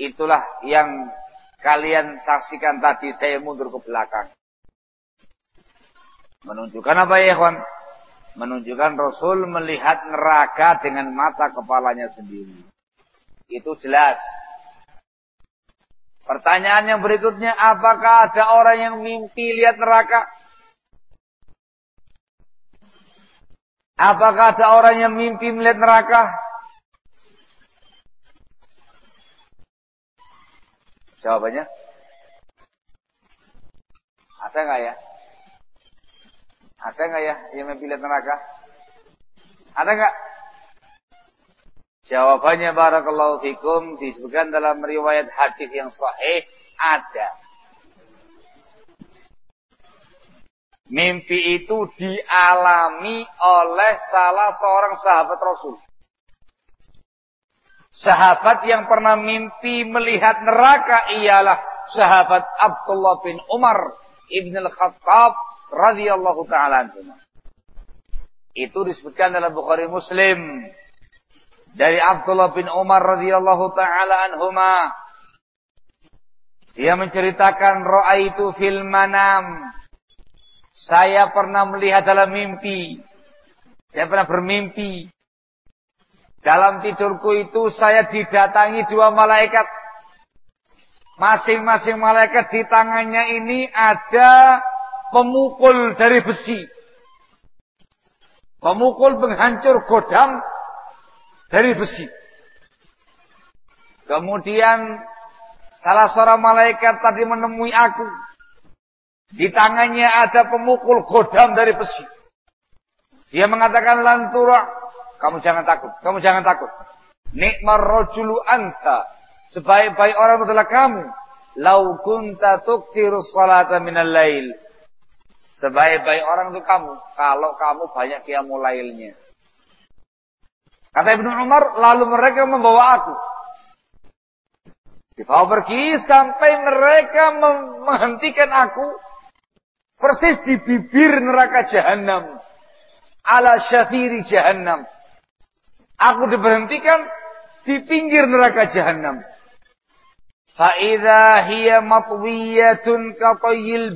Itulah yang kalian saksikan tadi saya mundur ke belakang. Menunjukkan apa ya kawan? Menunjukkan Rasul melihat neraka dengan mata kepalanya sendiri. Itu jelas. Pertanyaan yang berikutnya, apakah ada orang yang mimpi lihat neraka? Apakah ada orang yang mimpi melihat neraka? Jawabannya? Ada nggak ya? Ada nggak ya yang mimpi lihat neraka? Ada nggak? Jawabannya barakallahu fikum disebutkan dalam riwayat hadis yang sahih ada. Mimpi itu dialami oleh salah seorang sahabat Rasul. Sahabat yang pernah mimpi melihat neraka ialah sahabat Abdullah bin Umar ibn al-Khattab radhiyallahu taala Itu disebutkan dalam Bukhari Muslim. Dari Abdullah bin Umar radhiyallahu taala anhuma. Dia menceritakan roa itu fil manam saya pernah melihat dalam mimpi saya pernah bermimpi Dalam tidurku itu saya didatangi dua malaikat. Masing-masing malaikat di tangannya ini ada pemukul dari besi. Pemukul penghancur godam dari besi. Kemudian salah seorang malaikat tadi menemui aku. Di tangannya ada pemukul godam dari besi. Dia mengatakan lantura kamu jangan takut. Kamu jangan takut. Nikmar rojulu anta. Sebaik-baik orang adalah kamu. Lau kunta tuktiru salata minal lail. Sebaik-baik orang itu kamu. Kalau kamu banyak qiyamul lailnya. Kata Ibnu Umar, lalu mereka membawa aku. Dibawa pergi sampai mereka menghentikan aku persis di bibir neraka jahanam. Ala syafiri jahanam. Aku diberhentikan di pinggir neraka jahanam. Fa'idha hiya matwiyatun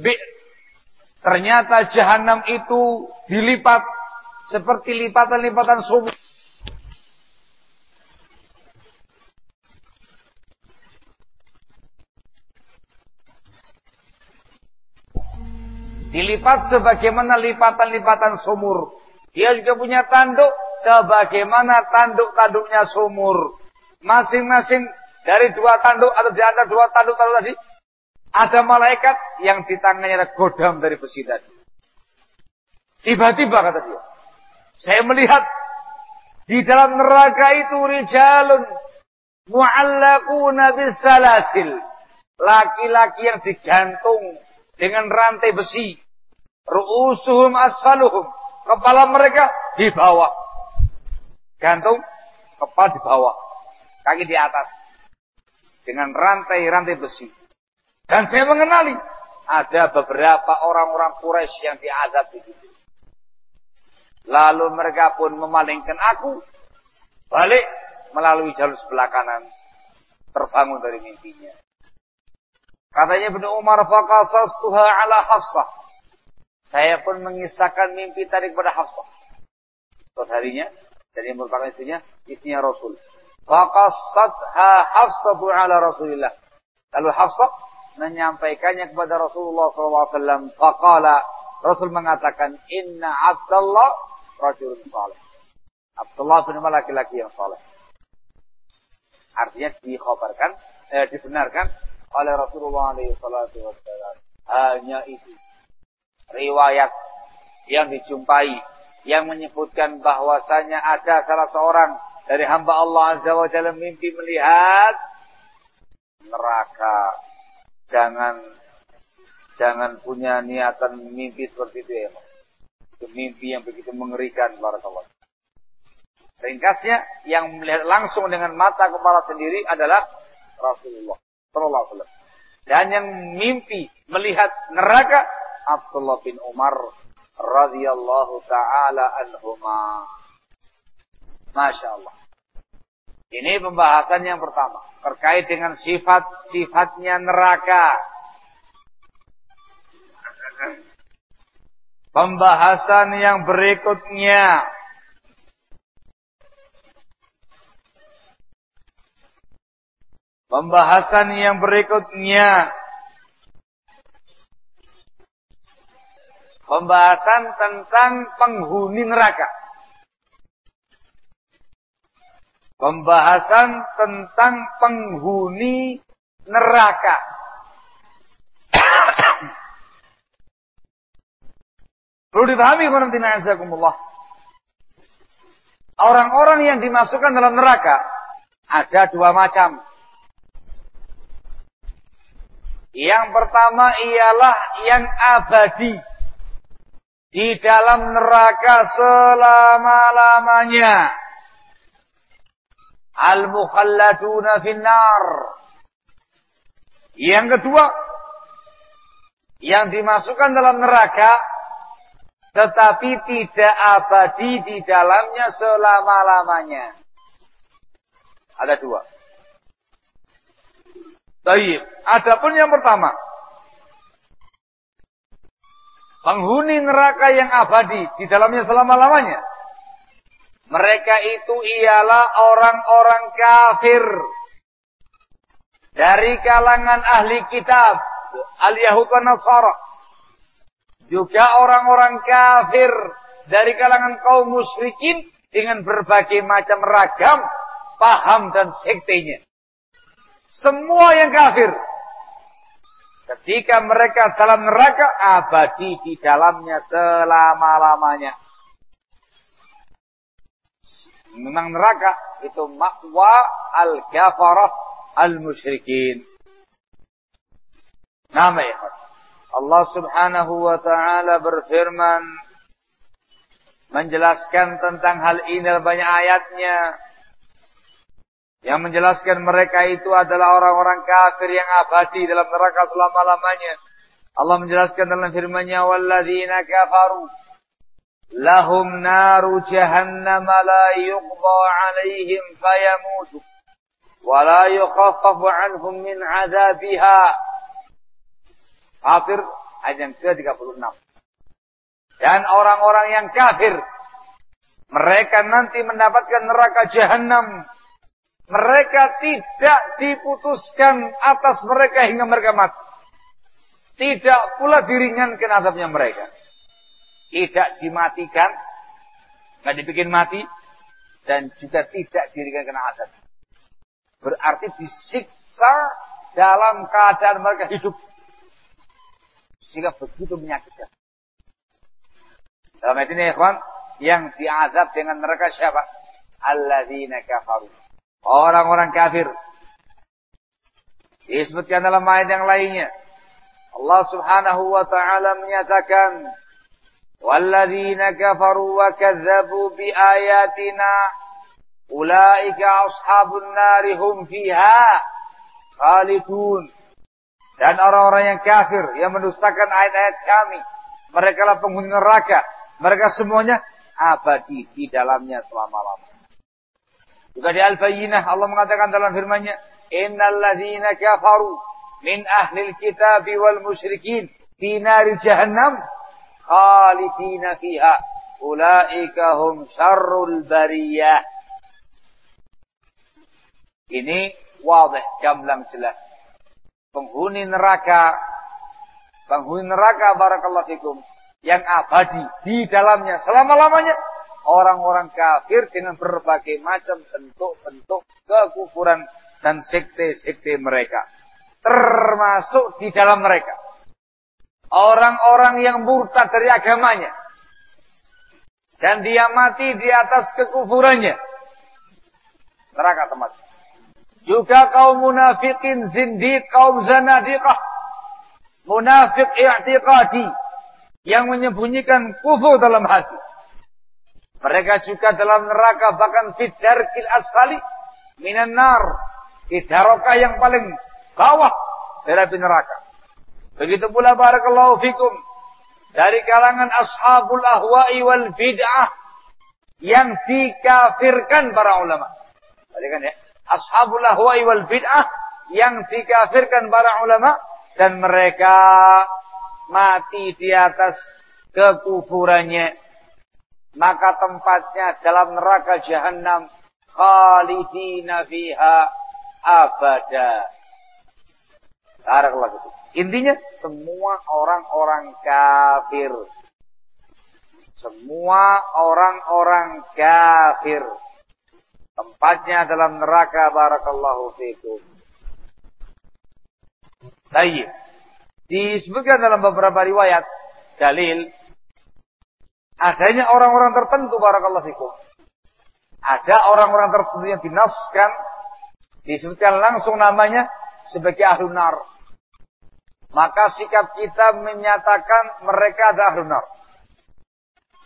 bi' Ternyata jahanam itu dilipat seperti lipatan-lipatan sumur. Dilipat sebagaimana lipatan-lipatan sumur. Dia juga punya tanduk sebagaimana tanduk-tanduknya sumur. Masing-masing dari dua tanduk atau di antara dua tanduk-tanduk tadi ada malaikat yang di tangannya ada godam dari besi tadi. Tiba-tiba kata dia, saya melihat di dalam neraka itu rijalun mu'allaquna bisalasil. Laki-laki yang digantung dengan rantai besi. Ru'usuhum asfaluhum. Kepala mereka di bawah. Gantung kepala di bawah, kaki di atas. Dengan rantai-rantai besi. Dan saya mengenali ada beberapa orang-orang Quraisy yang diadab di situ. Lalu mereka pun memalingkan aku balik melalui jalur sebelah kanan terbangun dari mimpinya. Katanya Ibnu Umar faqasastuha ala Hafsah. Saya pun mengisahkan mimpi tadi kepada Hafsah. Saudarinya dan yang merupakan istrinya, istrinya Rasul. Faqasadha Hafsatu ala Rasulillah. Lalu Hafsah menyampaikannya kepada Rasulullah SAW. Faqala Rasul mengatakan, Inna Abdullah rajulun salih. Abdullah bin laki-laki yang saleh. Artinya dikhabarkan, eh, dibenarkan oleh Rasulullah SAW. Hanya itu. Riwayat yang dijumpai yang menyebutkan bahwasanya ada salah seorang dari hamba Allah Azza wa Jalla mimpi melihat neraka. Jangan jangan punya niatan mimpi seperti itu ya. Itu mimpi yang begitu mengerikan barakallahu. Ringkasnya yang melihat langsung dengan mata kepala sendiri adalah Rasulullah sallallahu alaihi wasallam. Dan yang mimpi melihat neraka Abdullah bin Umar radhiyallahu taala anhuma. Masya Allah. Ini pembahasan yang pertama terkait dengan sifat-sifatnya neraka. Pembahasan yang berikutnya Pembahasan yang berikutnya Pembahasan tentang penghuni neraka. Pembahasan tentang penghuni neraka. Perlu dipahami. Orang-orang yang dimasukkan dalam neraka ada dua macam. Yang pertama ialah yang abadi di dalam neraka selama-lamanya. Al-mukhalladuna finnar. Yang kedua, yang dimasukkan dalam neraka tetapi tidak abadi di dalamnya selama-lamanya. Ada dua. Baik. Adapun yang pertama, Penghuni neraka yang abadi di dalamnya selama-lamanya. Mereka itu ialah orang-orang kafir. Dari kalangan ahli kitab. Al-Yahud wa Nasara. Juga orang-orang kafir. Dari kalangan kaum musyrikin. Dengan berbagai macam ragam. Paham dan sektenya. Semua yang kafir. Ketika mereka dalam neraka, abadi di dalamnya selama-lamanya. Memang neraka itu makwa al-kafarah al-musyrikin. Nama ya. Allah subhanahu wa ta'ala berfirman. Menjelaskan tentang hal ini banyak ayatnya. Yang menjelaskan mereka itu adalah orang-orang kafir yang abadi dalam neraka selama-lamanya. Allah menjelaskan dalam firman-Nya walladzina kafaru lahum naru jahannam la yuqda 'alaihim fayamutu wa la yukhaffafu 'anhum min 'adzabiha. Kafir ayat yang ke-36. Dan orang-orang yang kafir mereka nanti mendapatkan neraka jahanam mereka tidak diputuskan atas mereka hingga mereka mati. Tidak pula diringankan azabnya mereka. Tidak dimatikan, nggak dibikin mati, dan juga tidak diringankan azab. Berarti disiksa dalam keadaan mereka hidup. Sehingga begitu menyakitkan. Dalam ayat ini, ikhwan, yang diazab dengan mereka siapa? Alladzina kafaru Orang-orang kafir. Disebutkan dalam ayat yang lainnya. Allah subhanahu wa ta'ala menyatakan. Walladzina kafaru wa kazzabu bi ayatina. Ulaika ashabun nari hum fiha. Khalidun. Dan orang-orang yang kafir. Yang mendustakan ayat-ayat kami. Mereka lah penghuni neraka. Mereka semuanya abadi di dalamnya selama-lamanya. Juga di Al-Bayyinah Allah mengatakan dalam firman-Nya, "Innal ladzina kafaru min ahli kitab wal musyrikin fi nari jahannam khalidina fiha. Ulaika hum syarrul bariyah." Ini wadih, gamblang jelas. Penghuni neraka, penghuni neraka barakallahu fikum yang abadi di dalamnya selama-lamanya orang-orang kafir dengan berbagai macam bentuk-bentuk kekufuran dan sekte-sekte mereka. Termasuk di dalam mereka. Orang-orang yang murtad dari agamanya. Dan dia mati di atas kekufurannya. Neraka tempat. Juga kaum munafikin zindik, kaum zanadiqah. Munafik i'tiqadi. Yang menyembunyikan kufur dalam hati mereka juga dalam neraka bahkan fidarkil asfali minan nar. Di yang paling bawah dari api neraka. Begitu pula barakallahu fikum dari kalangan ashabul ahwa'i wal bid'ah yang dikafirkan para ulama. kan ya? Ashabul ahwa'i wal bid'ah yang dikafirkan para ulama dan mereka mati di atas kekufurannya maka tempatnya dalam neraka jahanam khalidina fiha abada. Barakallahu Intinya semua orang-orang kafir. Semua orang-orang kafir. Tempatnya dalam neraka barakallahu fikum. Baik. Disebutkan dalam beberapa riwayat dalil adanya orang-orang tertentu barakallahu fikum. Ada orang-orang tertentu yang dinaskan disebutkan langsung namanya sebagai ahlu nar. Maka sikap kita menyatakan mereka adalah ahlu nar.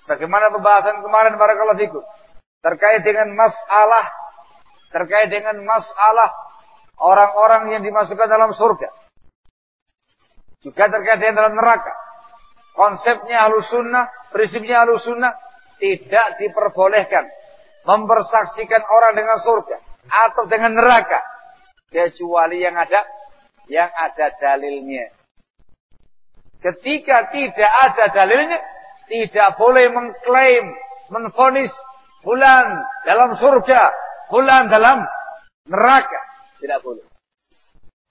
Bagaimana pembahasan kemarin barakallahu fikum terkait dengan masalah terkait dengan masalah orang-orang yang dimasukkan dalam surga. Juga terkait dengan neraka konsepnya ahlu sunnah, prinsipnya ahlu sunnah, tidak diperbolehkan mempersaksikan orang dengan surga atau dengan neraka. Kecuali yang ada, yang ada dalilnya. Ketika tidak ada dalilnya, tidak boleh mengklaim, menfonis fulan dalam surga, fulan dalam neraka. Tidak boleh.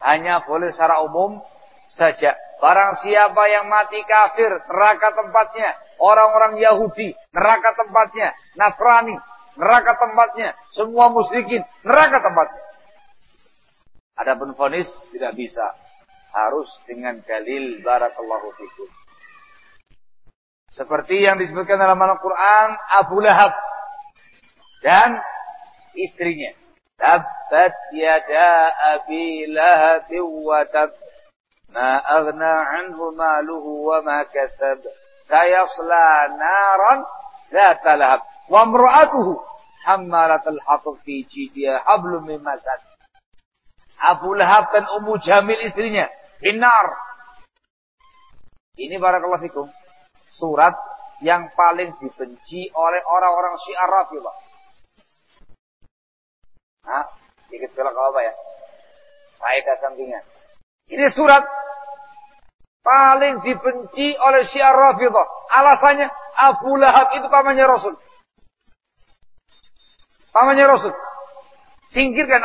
Hanya boleh secara umum saja. Barang siapa yang mati kafir, neraka tempatnya. Orang-orang Yahudi, neraka tempatnya. Nasrani, neraka tempatnya. Semua musyrikin, neraka tempatnya. Adapun fonis tidak bisa. Harus dengan dalil barakallahu fikum. Seperti yang disebutkan dalam Al-Quran, Abu Lahab dan istrinya. Yada abi lahab wa tab. Ma anhu maluhu wa ma sayasla naran dzata lahab wa imra'atuhu hammalatal hatab fi jidiha hablum min masad Abu Lahab dan Ummu Jamil istrinya binar ini barakallahu fikum surat yang paling dibenci oleh orang-orang Syiah Rafidhah nah sedikit belok apa ya? Faedah sampingan. Ini surat paling dibenci oleh Syiah Rafidah. Alasannya Abu Lahab itu pamannya Rasul. Pamannya Rasul. Singkirkan.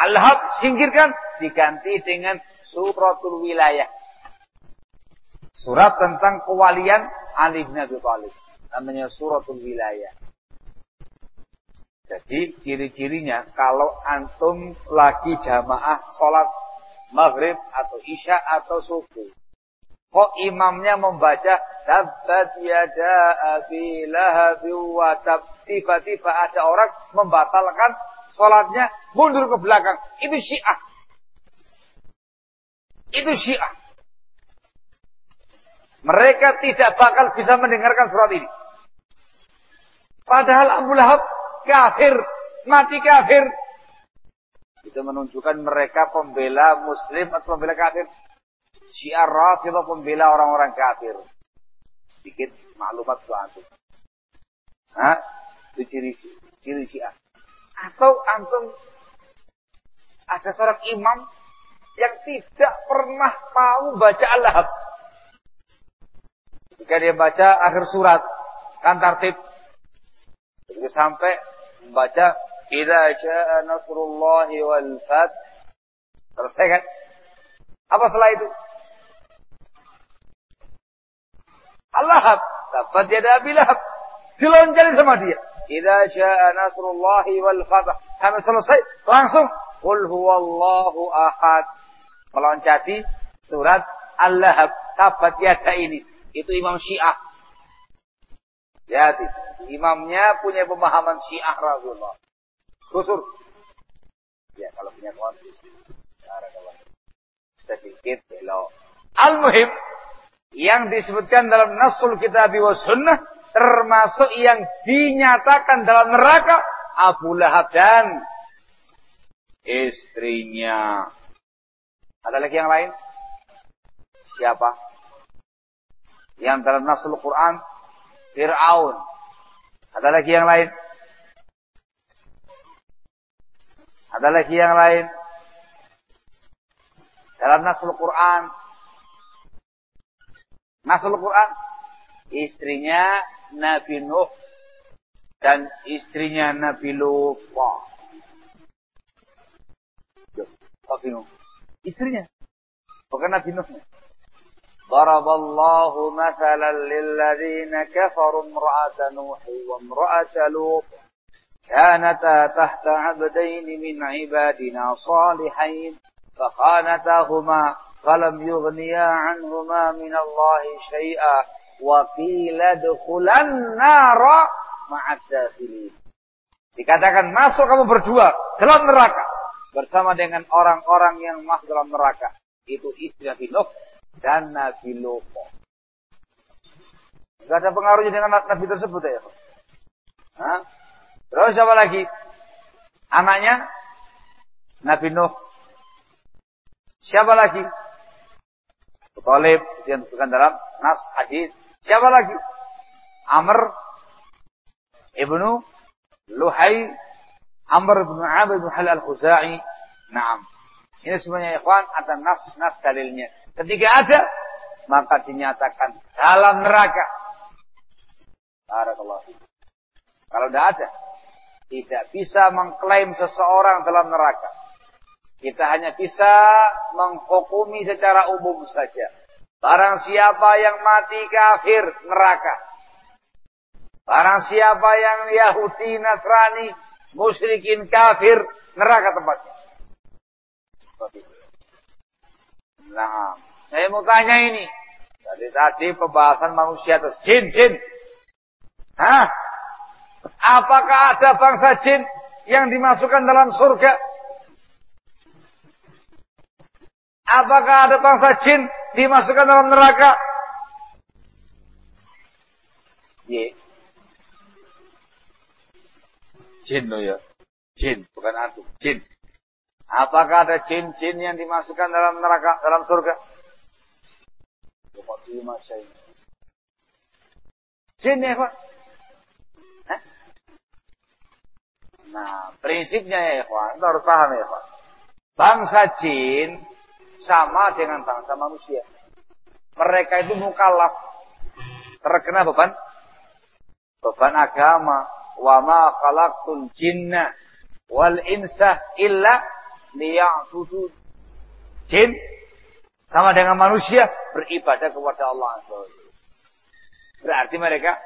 Al-Lahab singkirkan diganti dengan suratul wilayah. Surat tentang kewalian Ali bin Abi Thalib. Namanya suratul wilayah. Jadi ciri-cirinya kalau antum lagi jamaah sholat maghrib atau isya atau subuh. Kok imamnya membaca Tabbat yada abi Tiba-tiba ada orang membatalkan sholatnya mundur ke belakang. Itu syiah. Itu syiah. Mereka tidak bakal bisa mendengarkan surat ini. Padahal Abu Lahab kafir, mati kafir. Itu menunjukkan mereka pembela muslim atau pembela kafir. Syiar Rafidah pembela orang-orang kafir. Sedikit maklumat buat antum. Hah? Itu ciri ciri Syiah. Atau antum ada seorang imam yang tidak pernah mau baca Al-Lahab. Jika dia baca akhir surat, kan tartib. Begitu sampai membaca Idza jaa nasrullahi wal fat. Selesai kan? Apa setelah itu? Allah dapat dia Abi Lahab. Dilonjari sama dia. Idza jaa nasrullahi wal fath. Sampai selesai langsung qul huwallahu ahad. Meloncati surat Al-Lahab. Tabat yada ini. Itu Imam Syiah. Jadi, imamnya punya pemahaman Syiah Rasulullah. Kusur. Ya, kalau punya kawan sedikit belok. Al-Muhim yang disebutkan dalam Nasul Kitab wa Sunnah termasuk yang dinyatakan dalam neraka Abu Lahab dan istrinya. Ada lagi yang lain? Siapa? yang dalam nasul Quran Fir'aun. Ada lagi yang lain? Ada lagi yang lain? Dalam nasul Quran. Nasul Quran. Istrinya Nabi Nuh. Dan istrinya Nabi Lut. Wah. bingung. Istrinya. Bukan Nabi Nuh. ضرب الله مثلا للذين كفروا امرأة نوح وامرأة لوط كانتا تحت عبدين من عبادنا صالحين فخانتاهما فلم يغنيا عنهما من الله شيئا وقيل ادخلا النار مع الداخلين Dikatakan masuk kamu berdua dalam neraka bersama dengan orang-orang yang masuk dalam neraka. Itu istri Nabi Nuh dan Nabi Lot. Gak ada pengaruhnya dengan Nabi tersebut ya. Hah? Terus siapa lagi? Anaknya Nabi Nuh. Siapa lagi? Talib yang disebutkan dalam nas hadis. Siapa lagi? Amr ibnu Luhai Amr ibnu Abd ibnu Hal al-Khuzai. Naam. Ini semuanya ikhwan ada nas-nas dalilnya. Ketika ada, maka dinyatakan dalam neraka. Barakallahu Kalau tidak ada, tidak bisa mengklaim seseorang dalam neraka. Kita hanya bisa menghukumi secara umum saja. Barang siapa yang mati kafir, neraka. Barang siapa yang Yahudi, Nasrani, musyrikin, kafir, neraka tempatnya. Seperti itu. Nah, saya mau tanya ini. Tadi tadi pembahasan manusia terus jin, jin. Hah? Apakah ada bangsa jin yang dimasukkan dalam surga? Apakah ada bangsa jin dimasukkan dalam neraka? Ye. Jin loh ya. Jin, bukan antum. Jin. Apakah ada jin-jin yang dimasukkan dalam neraka, dalam surga? Jin ya Pak? Nah, prinsipnya ya Pak, harus paham ya Pak. Bangsa jin sama dengan bangsa manusia. Mereka itu mukallaf. Terkena beban beban agama. Wa ma khalaqtul jinna wal insa illa liya'budun. Jin sama dengan manusia beribadah kepada Allah Berarti mereka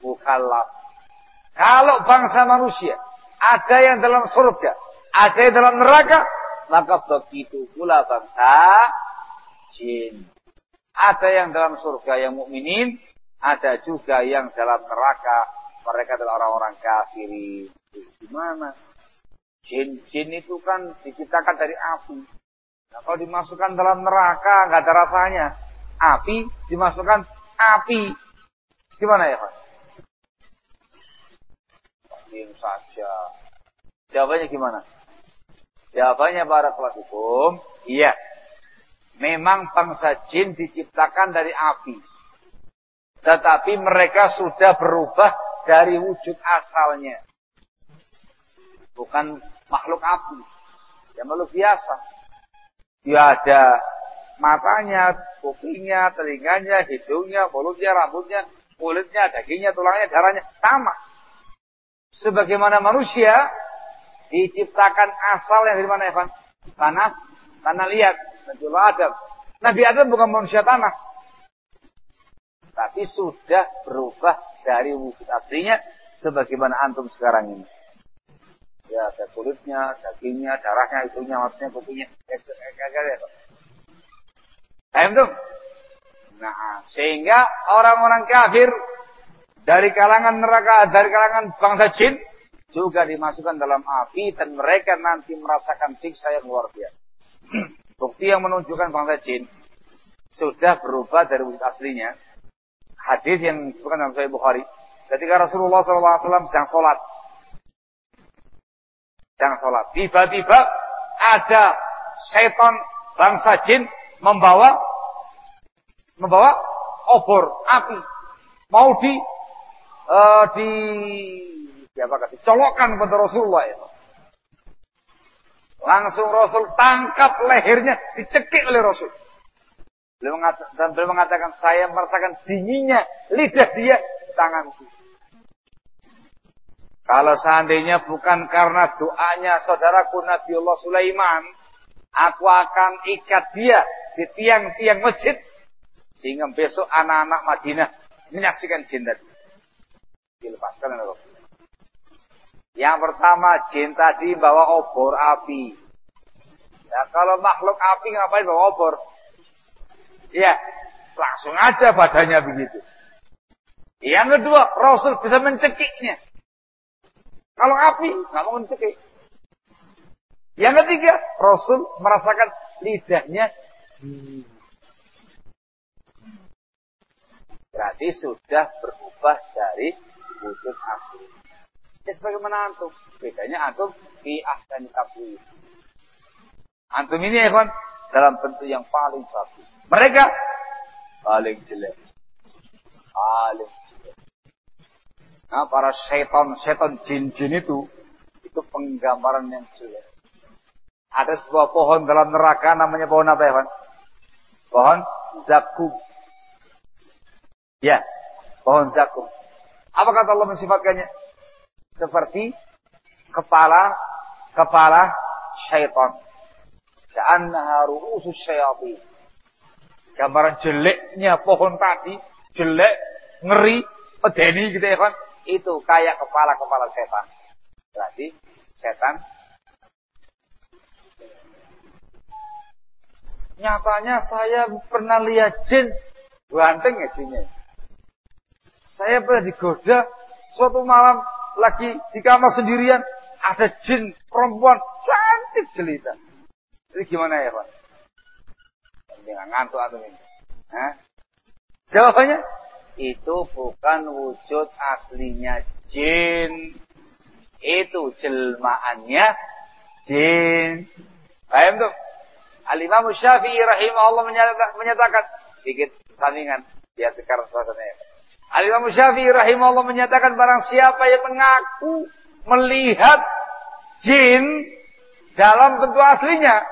mukallaf. Kalau bangsa manusia ada yang dalam surga, ada yang dalam neraka, maka begitu pula bangsa jin. Ada yang dalam surga yang mukminin, ada juga yang dalam neraka. Mereka adalah orang-orang kafir. Gimana? Jin-jin itu kan diciptakan dari api. Nah, kalau dimasukkan dalam neraka nggak ada rasanya. Api dimasukkan api. Gimana ya Pak? Diam saja. Jawabannya gimana? Jawabannya para hukum, iya. Memang bangsa jin diciptakan dari api. Tetapi mereka sudah berubah dari wujud asalnya. Bukan makhluk api. Ya makhluk biasa. Dia ada matanya, kupingnya, telinganya, hidungnya, mulutnya, rambutnya, kulitnya, dagingnya, tulangnya, darahnya. Sama. Sebagaimana manusia Diciptakan asal yang dari mana Evan? Tanah, tanah liat. Nabi Adam. Nabi Adam bukan manusia tanah. Tapi sudah berubah dari wujud aslinya sebagaimana antum sekarang ini. Ya, ada kulitnya, dagingnya, darahnya, itunya, maksudnya kupingnya. Paham tuh? Nah, sehingga orang-orang kafir dari kalangan neraka, dari kalangan bangsa jin, juga dimasukkan dalam api dan mereka nanti merasakan siksa yang luar biasa. Bukti yang menunjukkan bangsa jin sudah berubah dari wujud aslinya. Hadis yang disebutkan dalam Sahih Bukhari. Ketika Rasulullah SAW sedang sholat. Sedang sholat. Tiba-tiba ada setan bangsa jin membawa membawa obor api mau di uh, di Siapa kasih colokkan kepada Rasulullah ya. Langsung Rasul tangkap lehernya, dicekik oleh Rasul. Beliau dan beliau mengatakan, saya merasakan dinginnya lidah dia di tanganku. Kalau seandainya bukan karena doanya saudaraku Nabiullah Sulaiman, aku akan ikat dia di tiang-tiang masjid. Sehingga besok anak-anak Madinah menyaksikan tadi. Dilepaskan oleh Rasul. Yang pertama, jin tadi bawa obor api. Ya, kalau makhluk api ngapain bawa obor? Ya, langsung aja badannya begitu. Yang kedua, Rasul bisa mencekiknya. Kalau api, mau mencekik. Yang ketiga, Rasul merasakan lidahnya Berarti sudah berubah dari wujud asli. Ya sebagaimana antum. Bedanya antum fi ahsani tabwid. Antum ini ya kan dalam bentuk yang paling bagus. Mereka paling jelek. Paling jelek. Nah, para setan-setan jin-jin itu itu penggambaran yang jelek. Ada sebuah pohon dalam neraka namanya pohon apa ya, kan? Pohon zakum. Ya, pohon zakum. Apa kata Allah mensifatkannya? seperti kepala kepala syaitan. Ka'annaha ru'usus syayatin. Gambaran jeleknya pohon tadi, jelek, ngeri, pedeni gitu ya kan. Itu kayak kepala-kepala setan. Berarti setan Nyatanya saya pernah lihat jin ganteng ya jinnya. Saya pernah digoda suatu malam lagi di kamar sendirian ada jin perempuan cantik jelita. Jadi gimana ya Pak? Jangan ngantuk atau ini. Hah? Jawabannya itu bukan wujud aslinya jin. Itu jelmaannya jin. Paham tuh? Al-Imam Syafi'i rahimahullah menyatakan, sedikit sampingan biar sekarang suasananya. Al-Imam Syafi'i rahimahullah menyatakan barang siapa yang mengaku melihat jin dalam bentuk aslinya,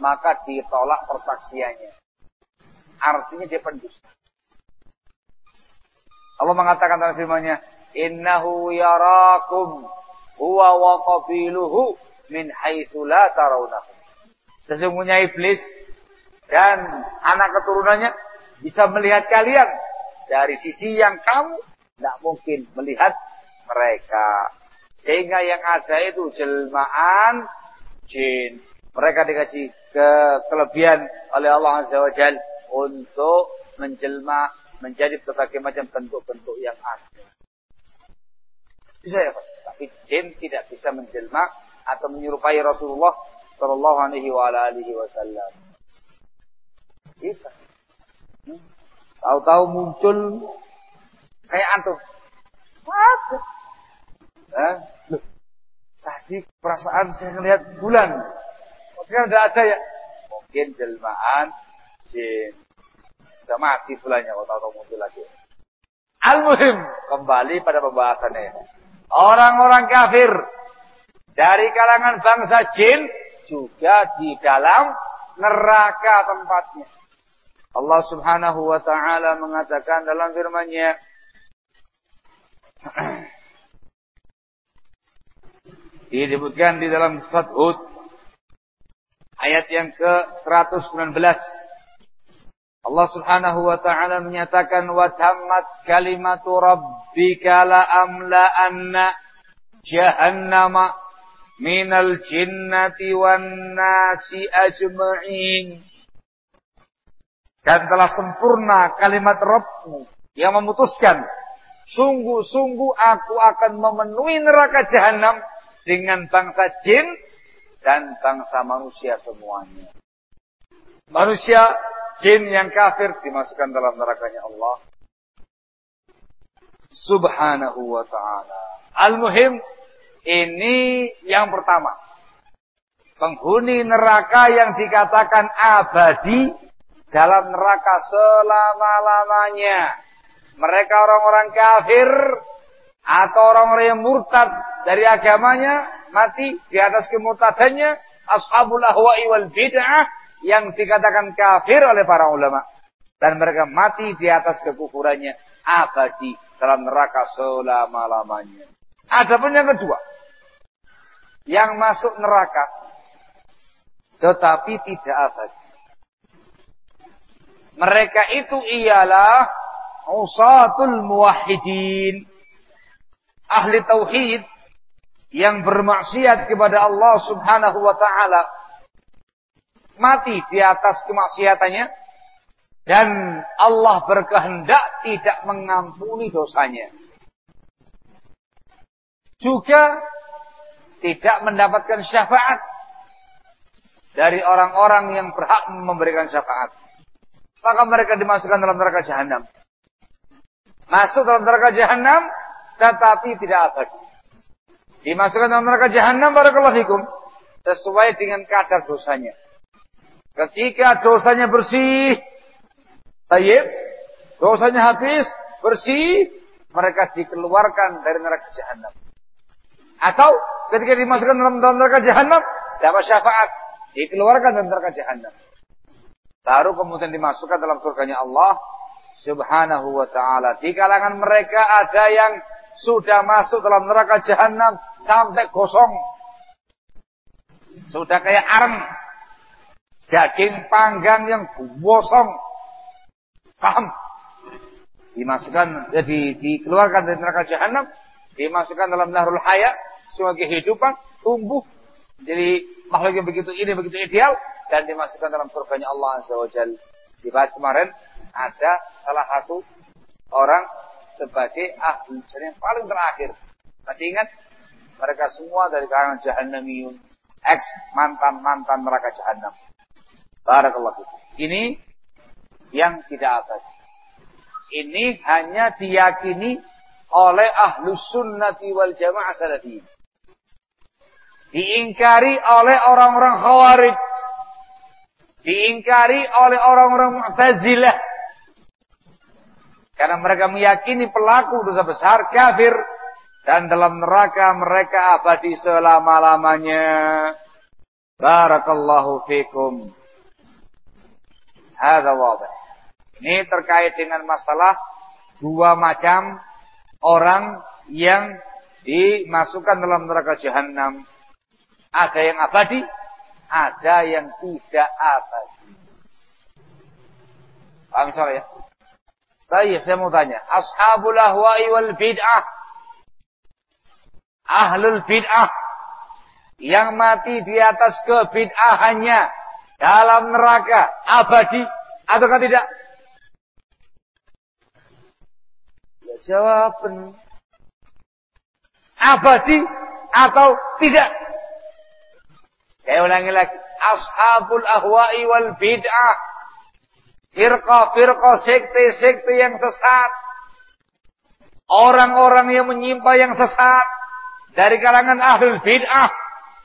maka ditolak persaksiannya. Artinya dia pendusta. Allah mengatakan dalam firman-Nya, "Innahu yarakum huwa wa qabiluhu min haitsu la tarawnahu." Sesungguhnya iblis dan anak keturunannya bisa melihat kalian dari sisi yang kamu tidak mungkin melihat mereka. Sehingga yang ada itu jelmaan jin. Mereka dikasih ke kelebihan oleh Allah Azza wa Jal untuk menjelma menjadi berbagai macam bentuk-bentuk yang ada. Bisa ya Pak? Tapi jin tidak bisa menjelma atau menyerupai Rasulullah Sallallahu alaihi wasallam. Bisa. Hmm. Tahu-tahu muncul kayak antum. Apa? Eh? Tadi perasaan saya melihat bulan. Sekarang tidak ada ya. Mungkin jelmaan jin. Sudah mati bulannya kalau tahu muncul lagi. Al-Muhim. Kembali pada pembahasannya. Orang-orang kafir. Dari kalangan bangsa jin juga di dalam neraka tempatnya. Allah Subhanahu wa taala mengatakan dalam firman-Nya disebutkan di dalam surat Hud ayat yang ke-119 Allah Subhanahu wa taala menyatakan wa tammat kalimatu rabbika la amla anna jahannama minal jinnati wan nasi ajma'in. Dan telah sempurna kalimat Rabbmu yang memutuskan. Sungguh-sungguh aku akan memenuhi neraka jahanam dengan bangsa jin dan bangsa manusia semuanya. Manusia, jin yang kafir dimasukkan dalam nerakanya Allah. Subhanahu wa ta'ala. Al-muhim, ini yang pertama. Penghuni neraka yang dikatakan abadi dalam neraka selama-lamanya. Mereka orang-orang kafir atau orang-orang yang murtad dari agamanya mati di atas kemurtadannya ashabul ahwa'i wal bid'ah yang dikatakan kafir oleh para ulama dan mereka mati di atas kekufurannya abadi dalam neraka selama-lamanya. Adapun yang kedua, yang masuk neraka tetapi tidak abadi. Mereka itu ialah usatul muwahhidin. Ahli tauhid yang bermaksiat kepada Allah Subhanahu wa taala mati di atas kemaksiatannya dan Allah berkehendak tidak mengampuni dosanya. Juga tidak mendapatkan syafaat dari orang-orang yang berhak memberikan syafaat. Maka mereka dimasukkan dalam neraka jahanam. Masuk dalam neraka jahanam tetapi tidak abadi. Dimasukkan dalam neraka jahanam barakallahu fikum sesuai dengan kadar dosanya. Ketika dosanya bersih, tayyib, dosanya habis, bersih, mereka dikeluarkan dari neraka jahanam. Atau ketika dimasukkan dalam, dalam neraka jahanam, dapat syafaat, dikeluarkan dari neraka jahanam. Baru kemudian dimasukkan dalam surganya Allah Subhanahu wa taala. Di kalangan mereka ada yang sudah masuk dalam neraka jahanam sampai gosong. Sudah kayak arem. Daging panggang yang gosong. Paham? Dimasukkan, jadi dikeluarkan dari neraka jahanam, dimasukkan dalam nahrul hayat sebagai kehidupan, tumbuh jadi makhluk yang begitu ini begitu ideal dan dimasukkan dalam surganya Allah Azza wa Jal. Dibahas kemarin ada salah satu orang sebagai ahli yang paling terakhir. Masih ingat? Mereka semua dari kalangan jahannamiyun. Ex mantan-mantan neraka jahanam. Barakallahu Ini yang tidak abadi. Ini hanya diyakini oleh ahlu sunnati wal jamaah salafiyin. Diingkari oleh orang-orang khawarij. Diingkari oleh orang-orang mu'tazilah. Karena mereka meyakini pelaku dosa besar kafir. Dan dalam neraka mereka abadi selama-lamanya. Barakallahu fikum. Hada wabah. Ini terkait dengan masalah dua macam orang yang dimasukkan dalam neraka jahanam. Ada yang abadi, ada yang tidak abadi. Paham soal ya? Saya mau tanya. Ashabul ahwa'i wal bid'ah. Ahlul bid'ah. Yang mati di atas kebid'ahannya. Dalam neraka. Abadi. Ataukah tidak? Ya jawab Abadi atau tidak? Saya ulangi lagi. Ashabul ahwa'i wal bid'ah. Firqah-firqah sekte-sekte yang sesat. Orang-orang yang menyimpang yang sesat. Dari kalangan ahlul bid'ah.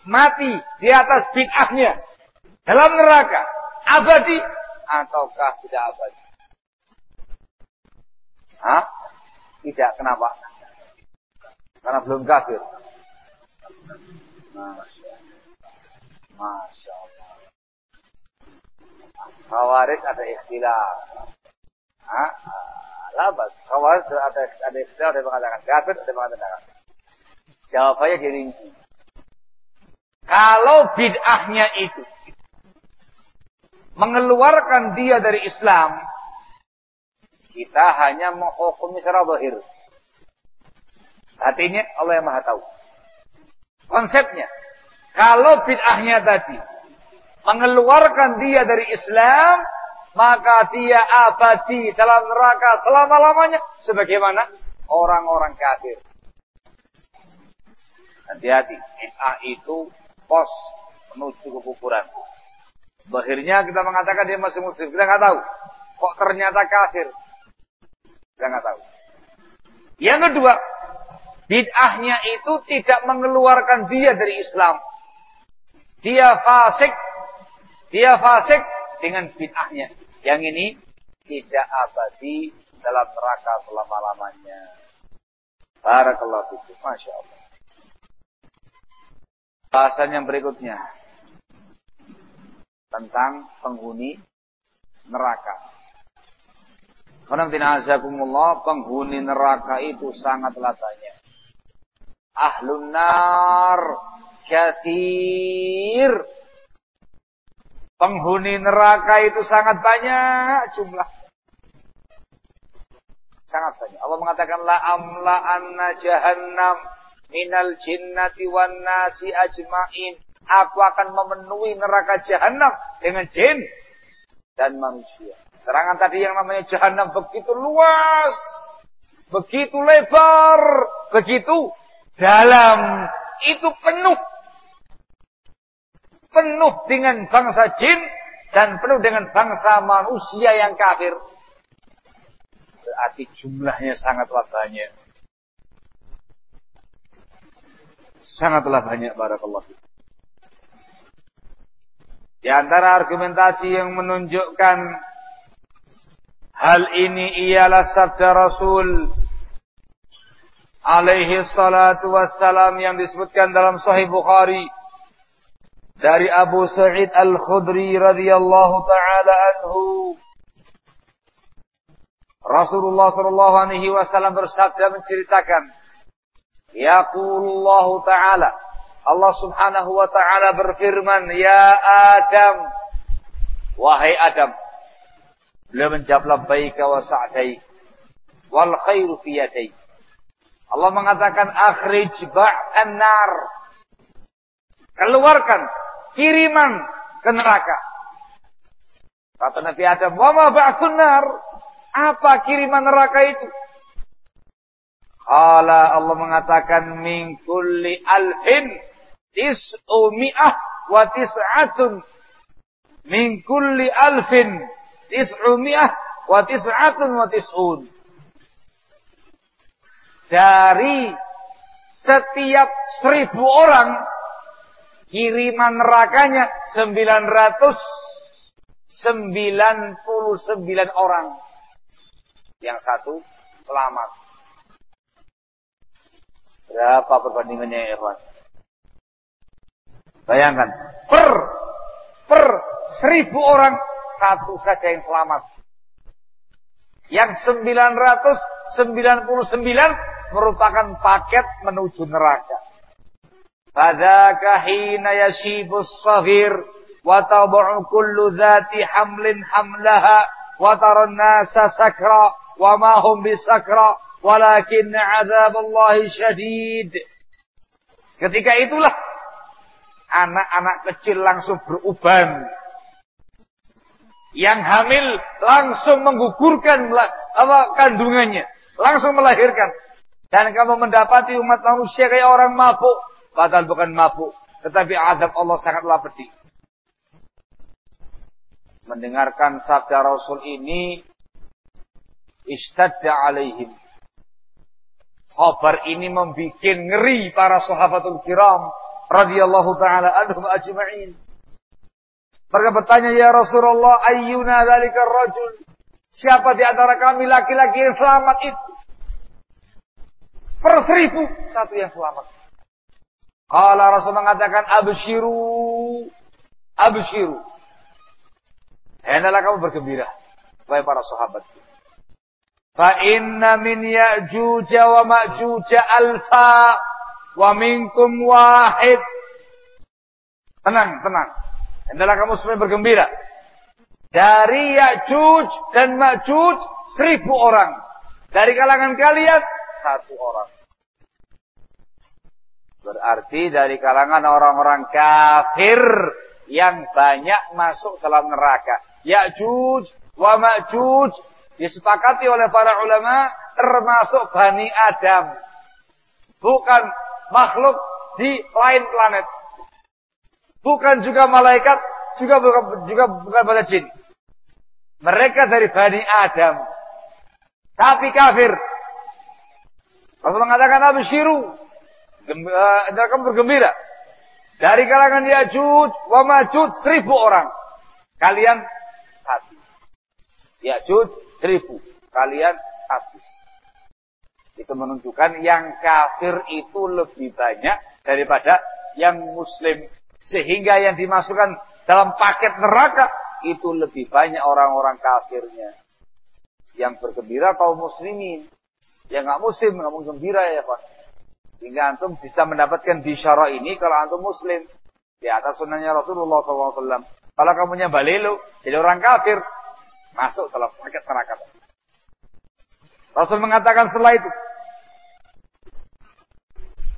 Mati di atas bid'ahnya. Dalam neraka. Abadi. Ataukah tidak abadi? Hah? Tidak. Kenapa? Karena belum kafir. Nah. Masya Allah. Khawarij ada ikhtilaf. Hah? Labas. Khawarij ada ada ikhtilaf, ada mengatakan kafir, ada mengatakan Jawabannya dirinci. Kalau bid'ahnya itu mengeluarkan dia dari Islam, kita hanya menghukumi secara zahir. Artinya Allah yang maha tahu. Konsepnya, kalau bid'ahnya tadi mengeluarkan dia dari Islam, maka dia abadi dalam neraka selama-lamanya sebagaimana orang-orang kafir. Hati-hati, bid'ah itu pos menuju kekufuran. Akhirnya kita mengatakan dia masih muslim, kita nggak tahu. Kok ternyata kafir? Kita nggak tahu. Yang kedua, bid'ahnya itu tidak mengeluarkan dia dari Islam. Dia fasik. Dia fasik dengan bid'ahnya. Yang ini tidak abadi dalam neraka selama-lamanya. Barakallahu fikum. Masya Allah. Bahasan yang berikutnya. Tentang penghuni neraka. Azakumullah, penghuni neraka itu sangatlah banyak. Ahlun nar kathir. Penghuni neraka itu sangat banyak jumlah. Sangat banyak. Allah mengatakan la amla anna jahannam minal jinnati wan nasi ajmain. Aku akan memenuhi neraka jahanam dengan jin dan manusia. Terangan tadi yang namanya jahanam begitu luas, begitu lebar, begitu dalam, itu penuh penuh dengan bangsa jin dan penuh dengan bangsa manusia yang kafir. Berarti jumlahnya sangatlah banyak. Sangatlah banyak barakallahu Di antara argumentasi yang menunjukkan hal ini ialah sabda Rasul alaihi salatu wassalam yang disebutkan dalam Sahih Bukhari dari Abu Sa'id Al-Khudri radhiyallahu taala anhu Rasulullah sallallahu alaihi wasallam bersabda menceritakan Yaqulullahu ta'ala. Allah subhanahu wa ta'ala berfirman, Ya Adam. Wahai Adam. Beliau menjawab labbaika wa sa'daik. Wal khairu fi yadaik. Allah mengatakan akhrij ba'an nar. Keluarkan kiriman ke neraka. Kata Nabi Adam, "Wa ma ba'thun nar?" Apa kiriman neraka itu? Kala Allah mengatakan min kulli alfin tis'u mi'ah wa tis'atun min kulli alfin tis'u mi'ah wa tis'atun wa tis'un dari setiap seribu orang kiriman nerakanya 999 orang. Yang satu selamat. Berapa perbandingannya ya Ikhwan? Bayangkan, per per seribu orang satu saja yang selamat. Yang 999 merupakan paket menuju neraka. Fadzaka hina yashibus saghir wa tabu'u kullu dhati hamlin hamlaha wa taran nasa sakra wa ma hum bisakra walakin. Ketika itulah anak-anak kecil langsung beruban. Yang hamil langsung menggugurkan apa kandungannya, langsung melahirkan. Dan kamu mendapati umat manusia kayak orang mabuk. Padahal bukan mabuk. Tetapi azab Allah sangatlah pedih. Mendengarkan sabda Rasul ini. Istadda alaihim. Khabar ini membuat ngeri para sahabatul kiram. radhiyallahu ta'ala anhum ajma'in. Mereka bertanya, Ya Rasulullah, ayyuna dhalika rajul. Siapa di antara kami laki-laki yang selamat itu? Per seribu, satu yang selamat. Kalau Rasul mengatakan, abshiru, abshiru. Hendaklah kamu bergembira. Wahai para sahabat. Fa inna min ya'juj wa ma'juj alfa wa minkum wahid. Tenang, tenang. Hendaklah kamu semua bergembira. Dari Ya'juj dan Ma'juj seribu orang. Dari kalangan kalian satu orang. Berarti dari kalangan orang-orang kafir yang banyak masuk dalam neraka. Ya'juj wa ma'juj disepakati oleh para ulama termasuk Bani Adam. Bukan makhluk di lain planet. Bukan juga malaikat, juga bukan, juga bukan pada jin. Mereka dari Bani Adam. Tapi kafir. Rasul mengatakan absyiru. Hendaklah kamu bergembira. Dari kalangan Ya'jud wa Ma'jud seribu orang. Kalian satu. Ya'jud seribu. Kalian satu. Itu menunjukkan yang kafir itu lebih banyak daripada yang muslim. Sehingga yang dimasukkan dalam paket neraka itu lebih banyak orang-orang kafirnya. Yang bergembira kaum muslimin. Yang nggak muslim, nggak gembira ya Pak. Sehingga antum bisa mendapatkan bisyara ini kalau antum muslim. Di atas sunnahnya Rasulullah SAW. Kalau kamunya balelu, jadi orang kafir. Masuk dalam paket neraka. Rasul mengatakan setelah itu.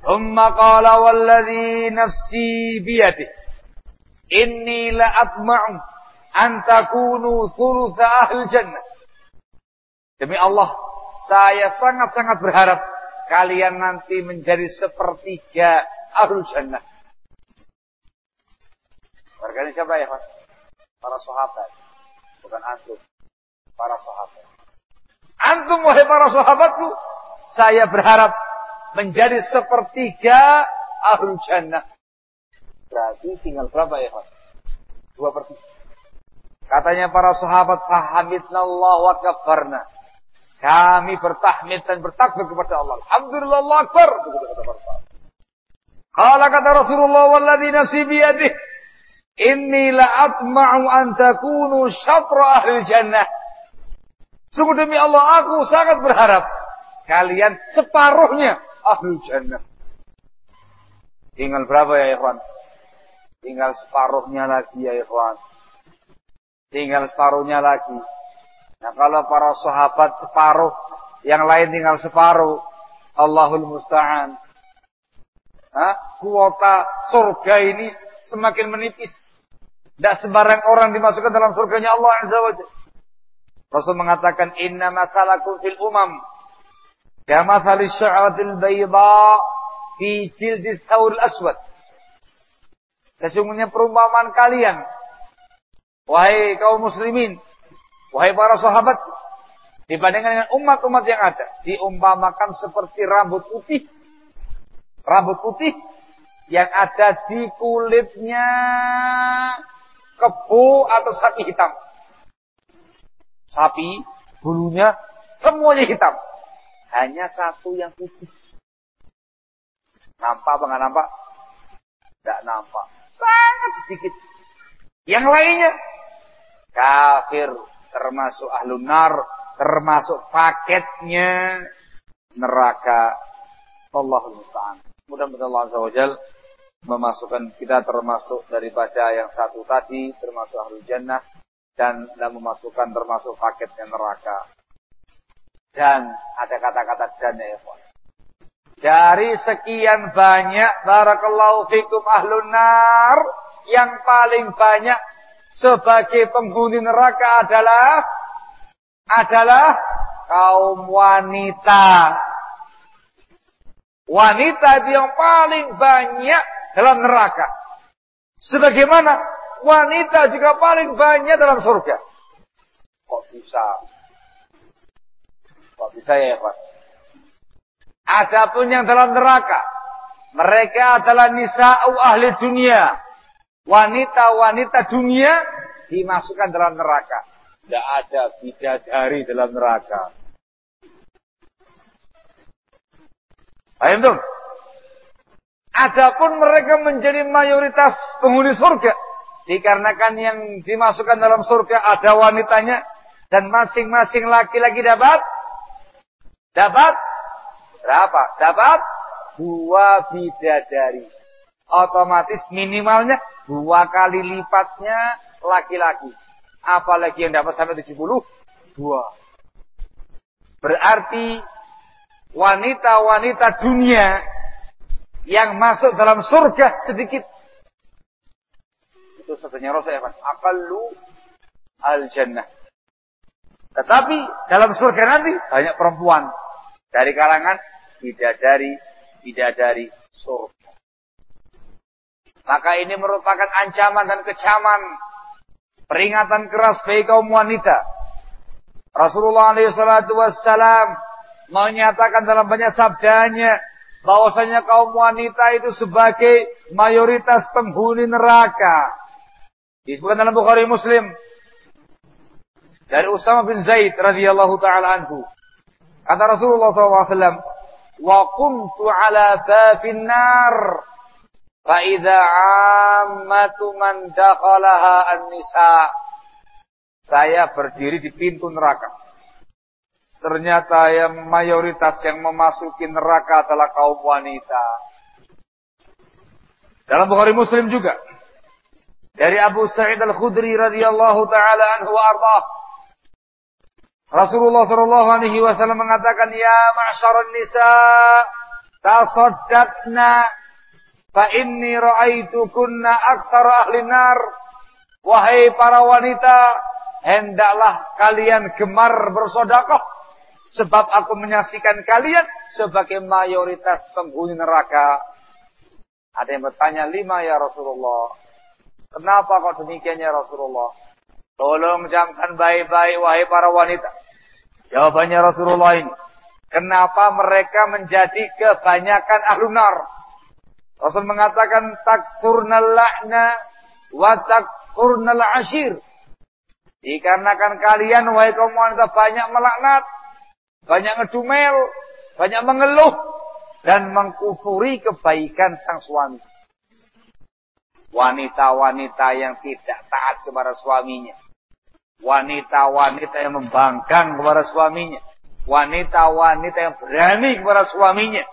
Umma qala walladhi nafsi biyadih. Inni la atma'u an takunu thulutha ahli jannah. Demi Allah, saya sangat-sangat berharap kalian nanti menjadi sepertiga ahlul jannah. Warganya siapa ya Pak? Para sahabat. Bukan antum. Para sahabat. Antum wahai para sahabatku. Saya berharap menjadi sepertiga ahlul jannah. Berarti tinggal berapa ya Pak? Dua per tiga. Katanya para sahabat, Fahamitna Allah wa kabarna. Kami bertahmid dan bertakbir kepada Allah. Alhamdulillah Allah Akbar. Kala kata Rasulullah walladhi nafsi biyadih. Inni la atma'u an takunu syatra ahli jannah. Sungguh demi Allah aku sangat berharap. Kalian separuhnya ahli jannah. Tinggal berapa ya ikhwan? Tinggal separuhnya lagi ya ikhwan. Tinggal separuhnya lagi. Nah kalau para sahabat separuh, yang lain tinggal separuh. Allahul Musta'an. Hah? Kuota surga ini semakin menipis. Tidak sembarang orang dimasukkan dalam surganya Allah Azza wa Rasul mengatakan, Inna masalakum fil umam. Kama thali sya'atil bayda fi jildi thawul aswad. Sesungguhnya perumpamaan kalian. Wahai kaum muslimin. Wahai para sahabat. Dibandingkan dengan umat-umat yang ada. Diumpamakan seperti rambut putih. Rambut putih. Yang ada di kulitnya kebu atau sapi hitam. Sapi, bulunya semuanya hitam. Hanya satu yang putih. Nampak apa nggak nampak? Tidak nampak. Sangat sedikit. Yang lainnya kafir termasuk ahlun nar, termasuk paketnya neraka. Allahul musta'an. Mudah-mudahan Allah Jal memasukkan kita termasuk daripada yang satu tadi, termasuk ahlul jannah dan dan memasukkan termasuk paketnya neraka. Dan ada kata-kata dan ya Dari sekian banyak barakallahu fikum ahlun nar yang paling banyak sebagai penghuni neraka adalah adalah kaum wanita. Wanita itu yang paling banyak dalam neraka. Sebagaimana wanita juga paling banyak dalam surga. Kok bisa? Kok bisa ya Pak? Adapun yang dalam neraka, mereka adalah nisa'u ahli dunia. Wanita-wanita dunia dimasukkan dalam neraka. Tidak ada bidadari dalam neraka. Paham tuh? Adapun mereka menjadi mayoritas penghuni surga. Dikarenakan yang dimasukkan dalam surga ada wanitanya. Dan masing-masing laki-laki dapat. Dapat. Berapa? Dapat dua bidadari. Otomatis minimalnya dua kali lipatnya laki-laki. Apalagi yang dapat sampai 70. Dua. Berarti wanita-wanita dunia yang masuk dalam surga sedikit. Itu sebenarnya Rasul ya, Akallu al-jannah. Tetapi dalam surga nanti banyak perempuan dari kalangan bidadari bidadari surga. Maka ini merupakan ancaman dan kecaman peringatan keras bagi kaum wanita. Rasulullah SAW menyatakan dalam banyak sabdanya bahwasanya kaum wanita itu sebagai mayoritas penghuni neraka. Disebutkan dalam Bukhari Muslim dari Usama bin Zaid radhiyallahu taala anhu. Kata Rasulullah SAW, "Wa kuntu ala babin nar, fa idza ammatu man dakhalaha an-nisa." Saya berdiri di pintu neraka Ternyata yang mayoritas yang memasuki neraka adalah kaum wanita. Dalam Bukhari Muslim juga. Dari Abu Sa'id Al-Khudri radhiyallahu taala anhu arda. Rasulullah sallallahu alaihi wasallam mengatakan, "Ya ma'syaral nisa, tasaddaqna fa inni ra'aitukunna aktsara ahli nar." Wahai para wanita, hendaklah kalian gemar bersedekah Sebab aku menyaksikan kalian sebagai mayoritas penghuni neraka. Ada yang bertanya, lima ya Rasulullah. Kenapa kok demikian ya Rasulullah? Tolong jamkan baik-baik wahai para wanita. Jawabannya Rasulullah ini. Kenapa mereka menjadi kebanyakan ahlu nar? Rasul mengatakan takturnal la'na wa takturnal ashir. Dikarenakan kalian wahai kaum wanita banyak melaknat banyak ngedumel, banyak mengeluh dan mengkufuri kebaikan sang suami. Wanita-wanita yang tidak taat kepada suaminya. Wanita-wanita yang membangkang kepada suaminya. Wanita-wanita yang berani kepada suaminya.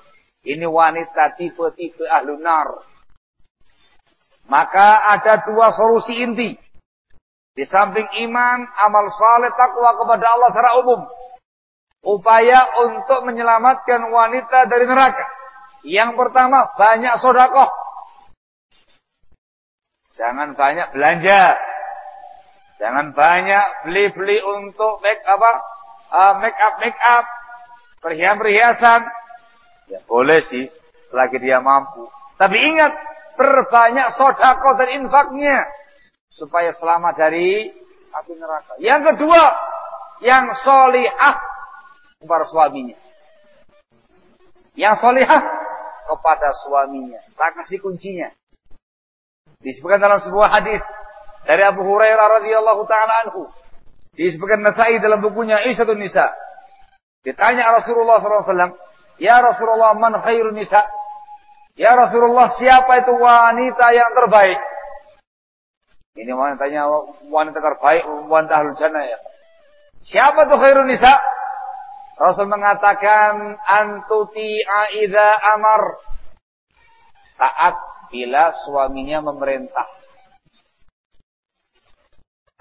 Ini wanita tipe-tipe ahlunar. Maka ada dua solusi inti. Di samping iman, amal saleh, takwa kepada Allah secara umum. Upaya untuk menyelamatkan wanita dari neraka. Yang pertama, banyak sodakoh. Jangan banyak belanja. Jangan banyak beli-beli untuk make apa? Uh, make up make up, perhiasan-perhiasan. Ya boleh sih, selagi dia mampu. Tapi ingat, perbanyak sodako dan infaknya supaya selamat dari api neraka. Yang kedua, yang solihah kepada suaminya. Yang solihah kepada suaminya. Tak kasih kuncinya. Disebutkan dalam sebuah hadis dari Abu Hurairah radhiyallahu taala anhu. Disebutkan Nasai dalam bukunya Isyatun Nisa. Ditanya Rasulullah SAW, Ya Rasulullah, man khairun nisa? Ya Rasulullah, siapa itu wanita yang terbaik? Ini wanitanya wanita terbaik, wanita ahlul jannah ya. Siapa tuh khairun nisa? Rasul mengatakan antuti aida amar. Taat bila suaminya memerintah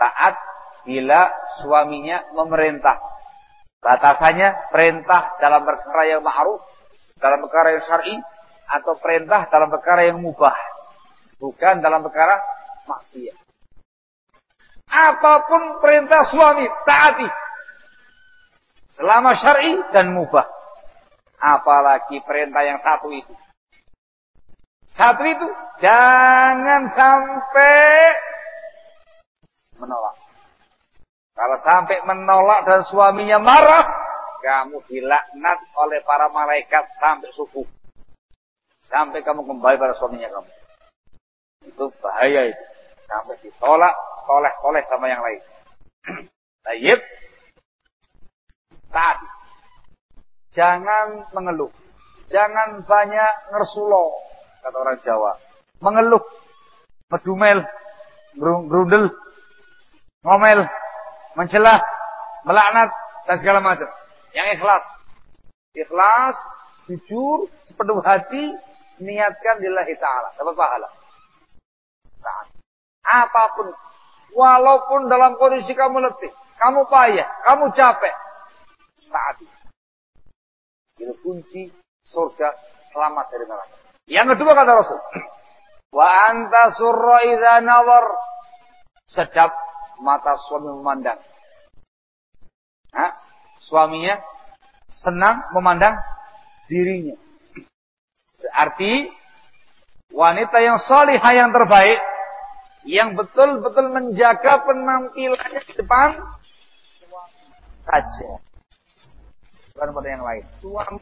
taat bila suaminya memerintah. Batasannya perintah dalam perkara yang ma'ruf, dalam perkara yang syar'i, atau perintah dalam perkara yang mubah. Bukan dalam perkara maksiat. Apa pun perintah suami, taati. Selama syar'i dan mubah. Apalagi perintah yang satu itu. Satu itu, jangan sampai menolak. Kalau sampai menolak dan suaminya marah, kamu dilaknat oleh para malaikat sampai subuh. Sampai kamu kembali pada suaminya kamu. Itu bahaya itu. Sampai ditolak, toleh-toleh sama yang lain. Tayyib. Tadi. Jangan mengeluh. Jangan banyak ngersulo. Kata orang Jawa. Mengeluh. Medumel. Grundel ngomel, mencela, melaknat dan segala macam. Yang ikhlas. Ikhlas, jujur, sepenuh hati, niatkan lillahi ta'ala. Dapat pahala. Nah, apa pun. Walaupun dalam kondisi kamu letih, kamu payah, kamu capek. Taati. Itu kunci surga selamat dari neraka. Yang kedua kata Rasul. Wa anta surra idza nawar. Sedap mata suami memandang. Nah, suaminya senang memandang dirinya. Berarti wanita yang solihah yang terbaik, yang betul-betul menjaga penampilannya di depan saja. Bukan pada yang lain. Suami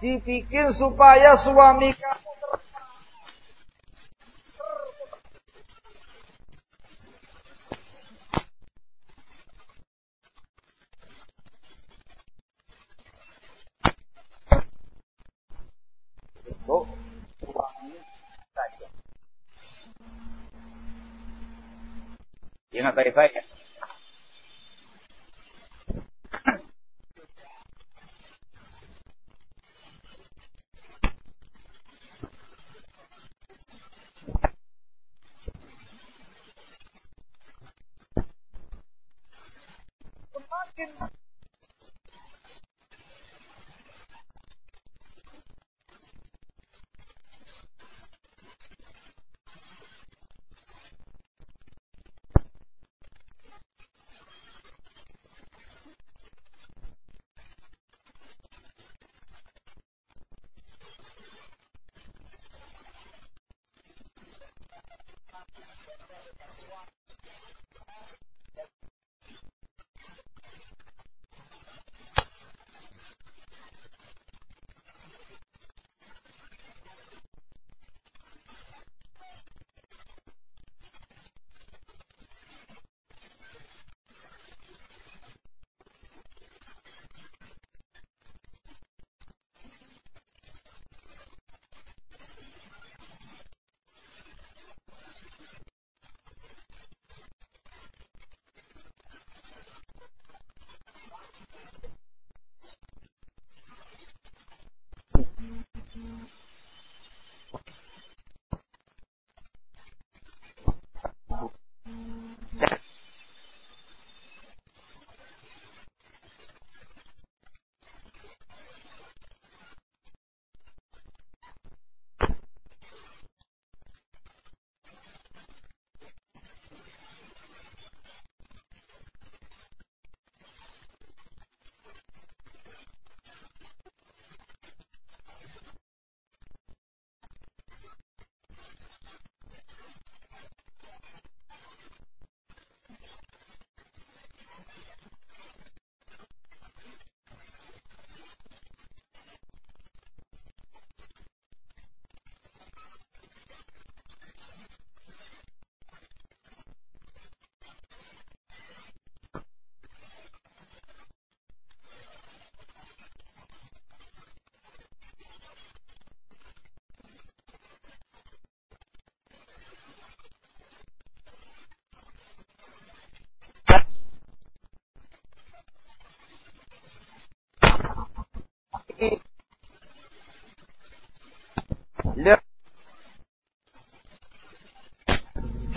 dibikin supaya suami kamu Ingat baik-baik ya.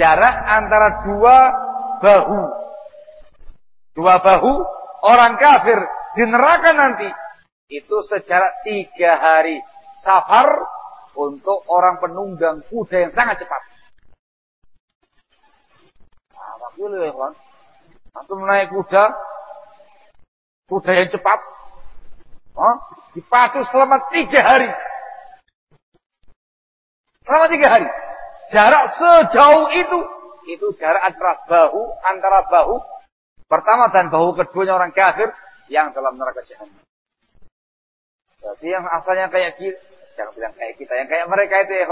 Jarak antara dua bahu. Dua bahu orang kafir di neraka nanti. Itu sejarak tiga hari safar untuk orang penunggang kuda yang sangat cepat. Nah, makanya ya. Antum naik kuda, kuda yang cepat, oh, dipacu selama tiga hari. Selama tiga hari. Jarak sejauh itu, itu jarak antara bahu, antara bahu pertama dan bahu keduanya orang kafir yang dalam neraka jahanam. Jadi yang asalnya kayak kita, jangan bilang kayak kita, yang kayak mereka itu ya,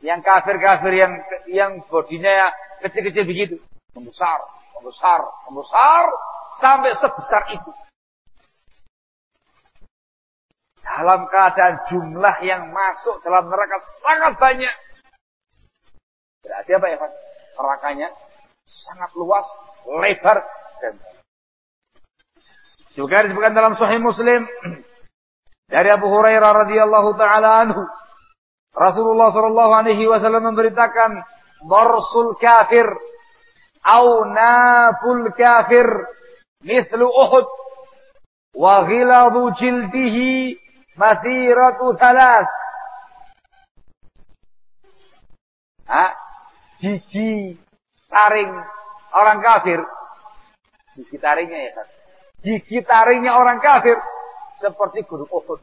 yang kafir-kafir yang yang bodinya kecil-kecil begitu, membesar, membesar, membesar sampai sebesar itu. Dalam keadaan jumlah yang masuk dalam neraka sangat banyak. Berarti apa ya Pak? Nerakanya sangat luas, lebar, dan juga disebutkan dalam Sahih Muslim dari Abu Hurairah radhiyallahu taala anhu Rasulullah sallallahu alaihi wasallam memberitakan darsul kafir au naful kafir mithlu Uhud wa ghiladu jildihi masiratu thalas ha gigi taring orang kafir. Gigi taringnya ya kan gigi taringnya orang kafir. Seperti gunung Uhud.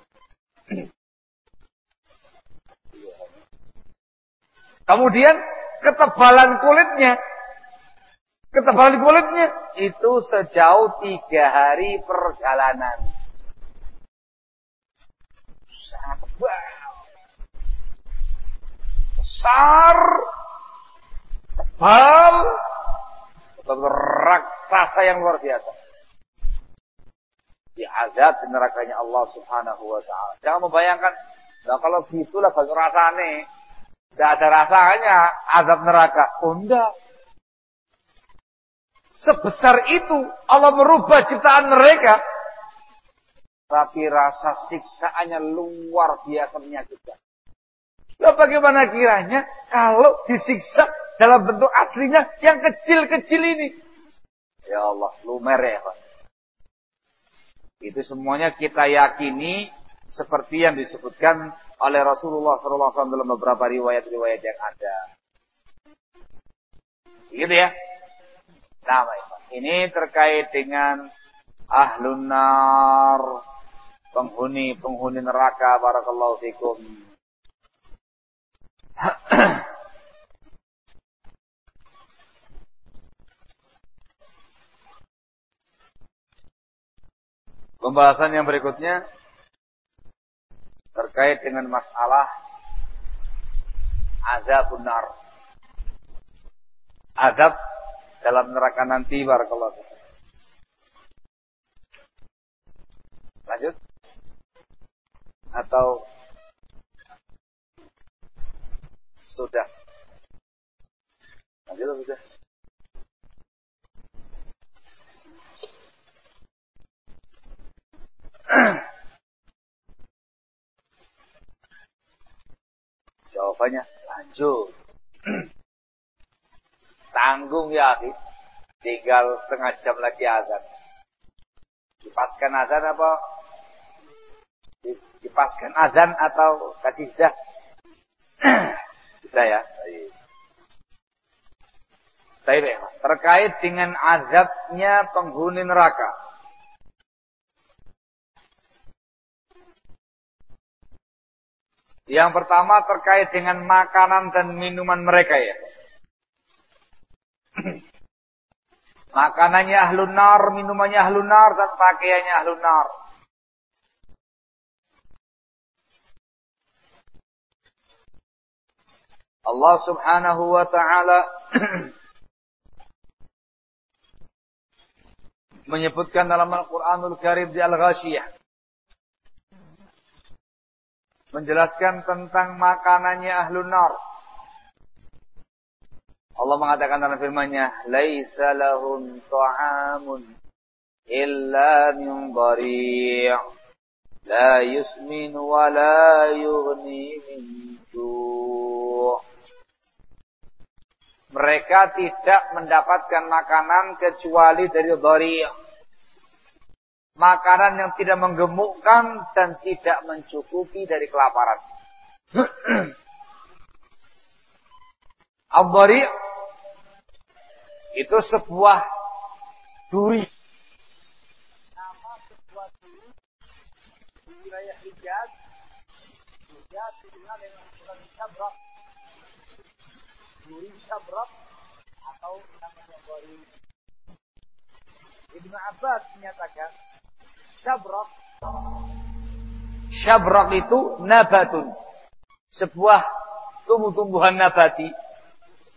Kemudian ketebalan kulitnya. Ketebalan kulitnya. Itu sejauh tiga hari perjalanan. Sangat tebal. Besar, betul raksasa yang luar biasa. Diazab di nerakanya Allah subhanahu wa ta'ala. Jangan membayangkan, nah kalau gitulah bagi rasanya. Tidak ada rasanya azab neraka. Oh. Sebesar itu Allah merubah ciptaan mereka tapi rasa siksaannya luar biasa menyakitkan. Ya bagaimana kiranya kalau disiksa dalam bentuk aslinya yang kecil-kecil ini? Ya Allah, lumer ya Pak. Itu semuanya kita yakini seperti yang disebutkan oleh Rasulullah SAW dalam beberapa riwayat-riwayat yang ada. Gitu ya. Nah, ini terkait dengan ahlun nar penghuni-penghuni neraka barakallahu fikum. Pembahasan yang berikutnya terkait dengan masalah azab benar. Azab dalam neraka nanti barakallahu Lanjut atau sudah? Lanjut sudah? Jawabannya lanjut. Tanggung ya, tinggal setengah jam lagi azan. Dipaskan azan apa dipaskan azan atau kasih dah? Bisa ya. Baik. Terkait dengan azabnya penghuni neraka. Yang pertama terkait dengan makanan dan minuman mereka ya. Makanannya ahlun nar, minumannya ahlun nar, dan pakaiannya ahlun nar. Allah subhanahu wa ta'ala menyebutkan dalam Al-Quranul Karim di Al-Ghashiyah. Menjelaskan tentang makanannya ahlun nar. Allah mengatakan dalam firman-Nya, "Laisa lahum ta'amun illa min dhari' la yusmin wa la yughni min ju'." mereka tidak mendapatkan makanan kecuali dari dhari' makanan yang tidak menggemukkan dan tidak mencukupi dari kelaparan. Al-Dhari itu sebuah duri. Nama sebuah duri di wilayah Hijaz. Hijaz dikenal dengan sebuah syabrak. Duri syabrak atau namanya Dhari. Ibnu Abbas menyatakan Syabrak. Syabrak itu nabatun. Sebuah tumbuh-tumbuhan nabati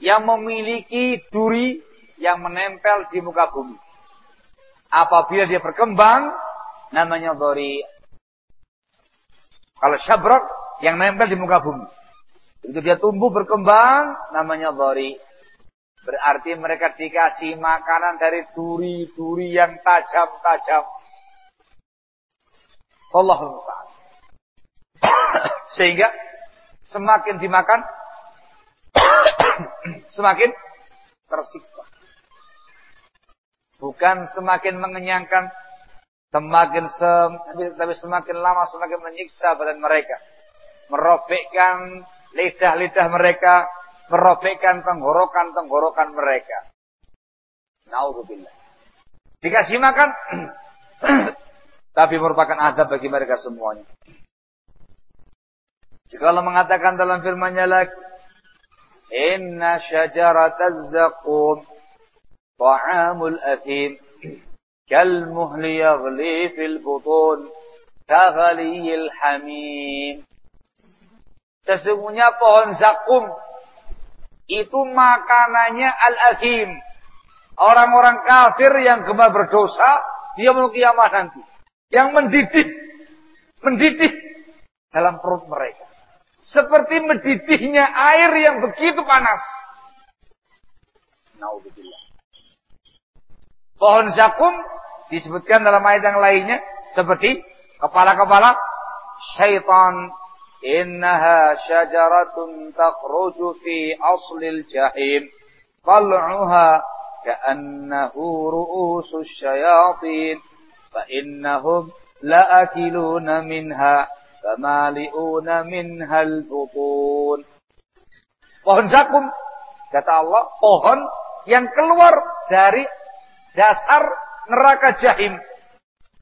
yang memiliki duri yang menempel di muka bumi. Apabila dia berkembang, namanya dori. Kalau syabrak yang nempel di muka bumi. Itu dia tumbuh berkembang, namanya dori. Berarti mereka dikasih makanan dari duri-duri yang tajam-tajam. Allah Sehingga semakin dimakan semakin tersiksa. Bukan semakin mengenyangkan, semakin sem, tapi semakin lama semakin menyiksa badan mereka. Merobekkan lidah-lidah mereka, merobekkan tenggorokan-tenggorokan mereka. Naudzubillah. Dikasih makan tapi merupakan adab bagi mereka semuanya. Jika Allah mengatakan dalam firman-Nya lagi, "Inna syajarataz zaqum ta'amul athim kal muhli yaghli fil butun kaghaliyil hamim." Sesungguhnya pohon zakum itu makanannya al-athim. Orang-orang kafir yang gemar berdosa, dia mau kiamat nanti yang mendidih, mendidih dalam perut mereka. Seperti mendidihnya air yang begitu panas. Naudzubillah. Pohon zakum disebutkan dalam ayat yang lainnya seperti kepala-kepala syaitan. Innaha syajaratun takhruju fi aslil jahim. Tal'uha ka'annahu ru'usus syayatin fa innahum la'akiluna minha famali'una minhal butun. Pohon zakum kata Allah, pohon yang keluar dari dasar neraka jahim.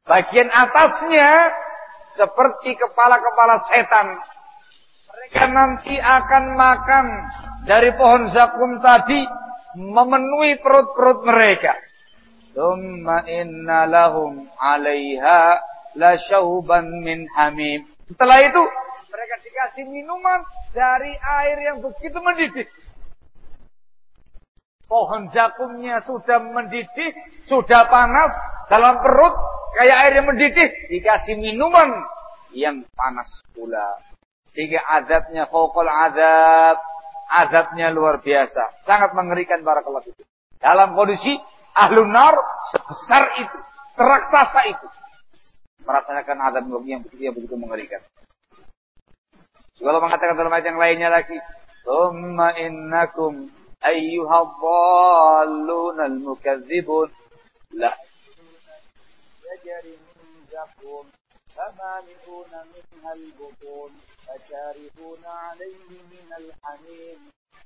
Bagian atasnya seperti kepala-kepala setan. Mereka nanti akan makan dari pohon zakum tadi memenuhi perut-perut mereka. Thumma inna lahum 'alaiha la syauban min hamim. Setelah itu mereka dikasih minuman dari air yang begitu mendidih. Pohon zakumnya sudah mendidih, sudah panas dalam perut, kayak air yang mendidih, dikasih minuman yang panas pula. Sehingga adabnya fauqal adab, adabnya luar biasa. Sangat mengerikan barakallahu itu. Dalam kondisi Ahlun nar sebesar itu, seraksasa itu. Merasakan azab yang begitu, yang begitu mengerikan. Kalau mengatakan dalam ayat yang lainnya lagi, "Tsumma innakum ayyuhadh-dhallun al-mukadzibun." La yajri min zakum فمالئون منها البطون فشاربون عليه من الحميم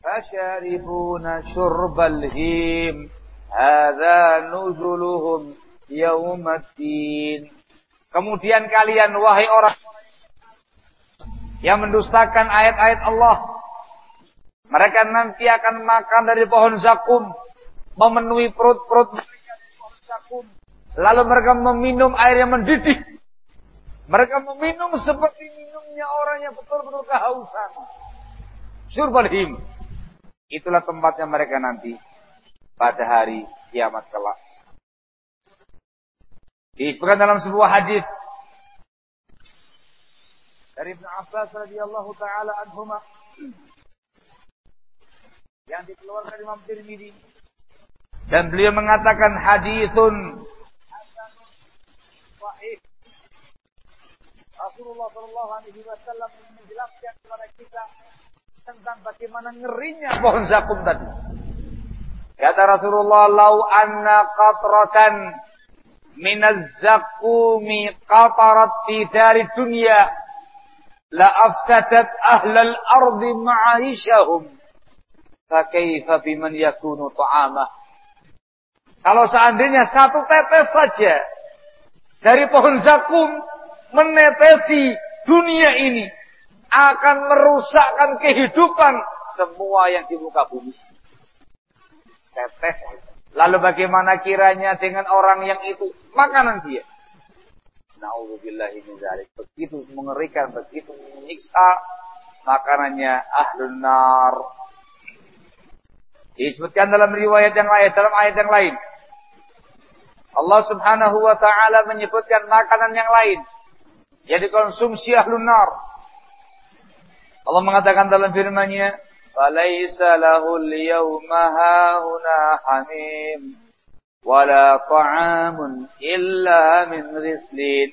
فشاربون شرب الهيم Hadza nuzuluhum yaumaddin. Kemudian kalian wahai orang yang mendustakan ayat-ayat Allah, mereka nanti akan makan dari pohon zakum, memenuhi perut-perut mereka pohon zakum. Lalu mereka meminum air yang mendidih. Mereka meminum seperti minumnya orang yang betul-betul kehausan. Syurbalhim. Itulah tempatnya mereka nanti pada hari kiamat kelak. Disebutkan dalam sebuah hadis dari Ibnu Abbas radhiyallahu taala anhuma yang dikeluarkan Imam Tirmidzi dan beliau mengatakan hadithun sahih Rasulullah Shallallahu Alaihi Wasallam menjelaskan kepada kita tentang bagaimana ngerinya pohon zakum tadi. Kata Rasulullah, "Lau anna qatratan min az-zakumi qatarat fi dari dunya la afsadat ahlal ardi ma'aishahum." Fakaifa biman yakunu ta'amah? Kalau seandainya satu tetes saja dari pohon zakum menetesi dunia ini akan merusakkan kehidupan semua yang di muka bumi. Tetes. Lalu bagaimana kiranya dengan orang yang itu makanan dia? Nauzubillahi. Begitu mengerikan, begitu menyiksa makanannya ahlun nar. Disebutkan dalam riwayat yang lain, dalam ayat yang lain. Allah Subhanahu wa taala menyebutkan makanan yang lain yang dikonsumsi ahlun nar. Allah mengatakan dalam firman-Nya, "Falaisa lahul yawma hauna hamim wala ta'amun illa min ghislin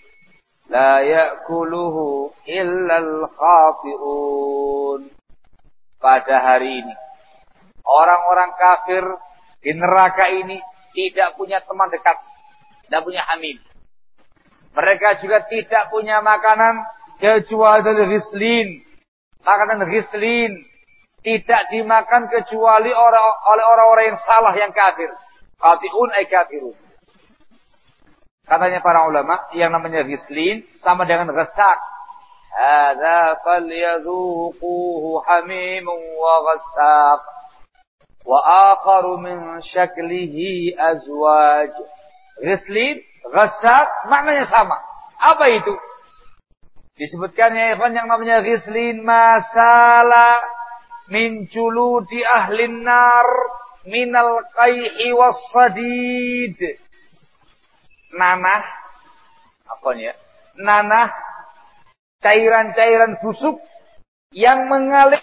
la ya'kuluhu illa al-khafi'un." Pada hari ini orang-orang kafir di neraka ini tidak punya teman dekat tidak punya hamim. Mereka juga tidak punya makanan kecuali dari rislin. Makanan rislin tidak dimakan kecuali oleh orang-orang yang salah yang kafir. Khati'un ay kafirun. Katanya para ulama yang namanya rislin sama dengan resak. Hada falyadhuquhu hamimun wa ghassaq. Wa akharu min syaklihi azwaj. Ghislin, ghassak, maknanya sama. Apa itu? Disebutkan ya yang namanya ghislin masala min di ahlin nar minal qaihi wassadid. Nanah, apa ya? Nanah, cairan-cairan busuk yang mengalir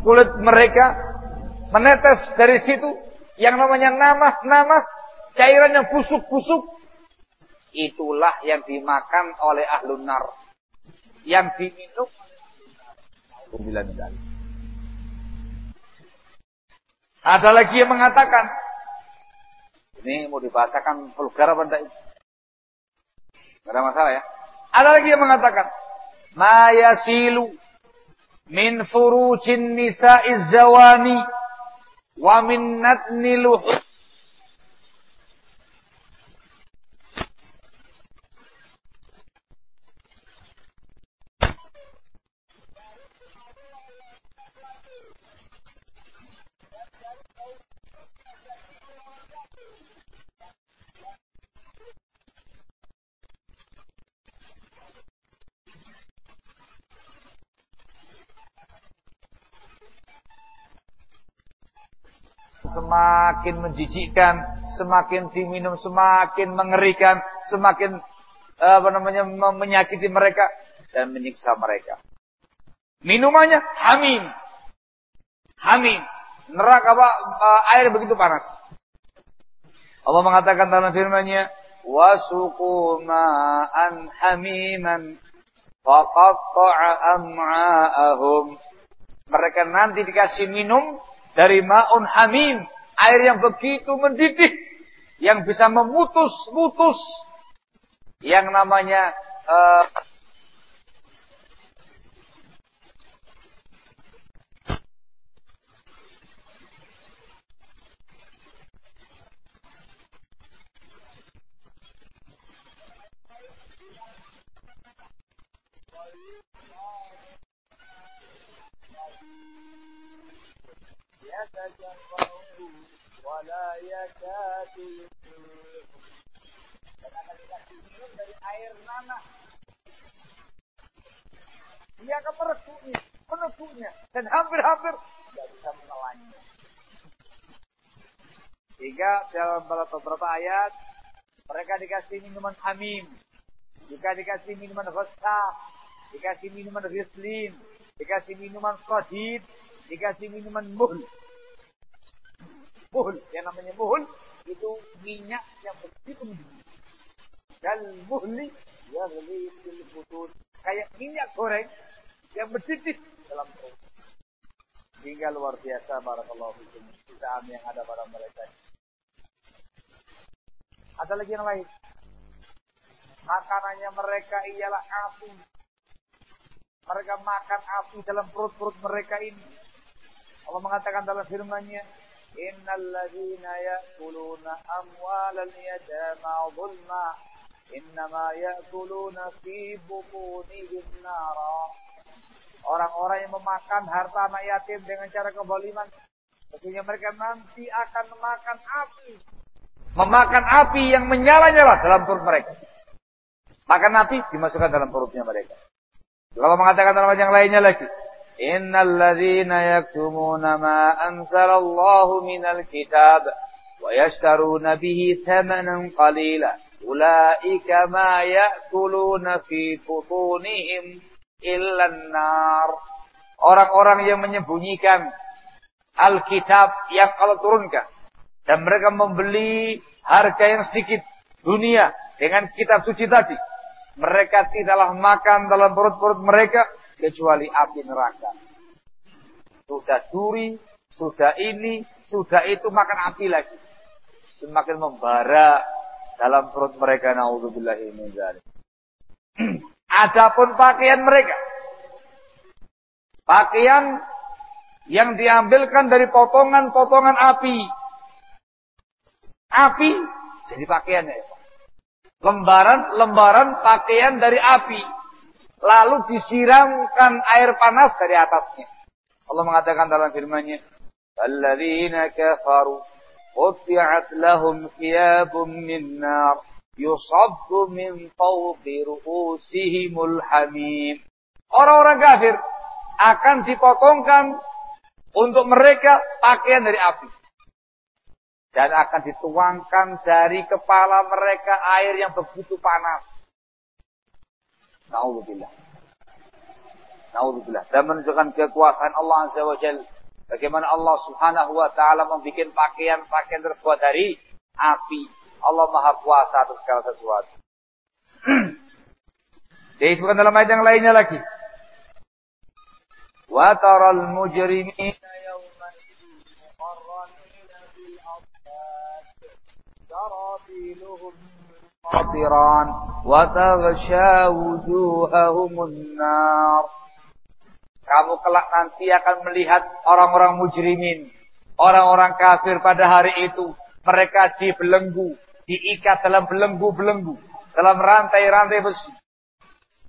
kulit mereka menetes dari situ yang namanya namah-namah cairan yang busuk-busuk itulah yang dimakan oleh ahlun nar. Yang diminum ada lagi yang mengatakan ini mau dibahasakan vulgar apa enggak Tidak ada masalah ya. Ada lagi yang mengatakan mayasilu min furujin nisa'iz zawani wa min natni semakin menjijikkan, semakin diminum semakin mengerikan, semakin apa namanya menyakiti mereka dan menyiksa mereka. Minumannya hamim. Hamim. Neraka apa air begitu panas. Allah mengatakan dalam firman-Nya, "Wasuqu ma'an hamiman faqatta'a am'a'ahum." Mereka nanti dikasih minum dari ma'un hamim, air yang begitu mendidih yang bisa memutus-mutus yang namanya uh, ولا يكاد dan akan dikasih minum dari air nanah dia akan mereguknya mereguknya dan hampir-hampir tidak bisa menelannya sehingga dalam beberapa ayat mereka dikasih minuman hamim jika dikasih minuman ghasaq dikasih minuman rislin dikasih minuman sadid dikasih minuman muhl muhul. Yang namanya muhul itu minyak yang begitu mendidih. Kalmuhli yaghli fil butun. Kayak minyak goreng yang berdidih dalam perut. Hingga luar biasa barakallahu fikum. Siksaan yang ada pada mereka. Ada lagi yang lain. Makanannya mereka ialah api. Mereka makan api dalam perut-perut mereka ini. Allah mengatakan dalam firman-Nya, "Innal ladzina ya'kuluna amwalal yatama dhulma, innama ya'kuluna fi butunihim nara." Orang-orang yang memakan harta anak yatim dengan cara kezaliman, tentunya mereka nanti akan memakan api. Memakan api yang menyala-nyala dalam perut mereka. Makan api dimasukkan dalam perutnya mereka. Kalau mengatakan dalam yang lainnya lagi, Innal ladzina yaktumuna ma anzalallahu minal kitab wa yashtaruna bihi thamanan qalila ulaika ma ya'kuluna fi butunihim illan nar. Orang-orang yang menyembunyikan Alkitab yang kalau turunkan dan mereka membeli harga yang sedikit dunia dengan kitab suci tadi. Mereka tidaklah makan dalam perut-perut mereka kecuali api neraka. Sudah duri, sudah ini, sudah itu makan api lagi. Semakin membara dalam perut mereka naudzubillahi min dzalik. Adapun pakaian mereka. Pakaian yang diambilkan dari potongan-potongan api. Api jadi pakaiannya. Lembaran-lembaran pakaian dari api. Lalu disiramkan air panas dari atasnya. Allah mengatakan dalam firman-Nya, "Alladzina kafaru qutti'at lahum thiyabun min nar." min fawqi ru'usihimul hamim. Orang-orang kafir akan dipotongkan untuk mereka pakaian dari api. Dan akan dituangkan dari kepala mereka air yang begitu panas. Na'udzubillah. Na'udzubillah. Dan menunjukkan kekuasaan Allah Azza wa Jal. Bagaimana Allah subhanahu wa ta'ala membuat pakaian-pakaian terbuat dari api. Allah Maha Kuasa atas segala sesuatu. Disebutkan dalam ayat yang lainnya lagi. Wa taral mujrimina qatiran wa taghsha wujuhahumun nar kamu kelak nanti akan melihat orang-orang mujrimin, orang-orang kafir pada hari itu. Mereka dibelenggu, diikat dalam belenggu-belenggu, dalam rantai-rantai besi.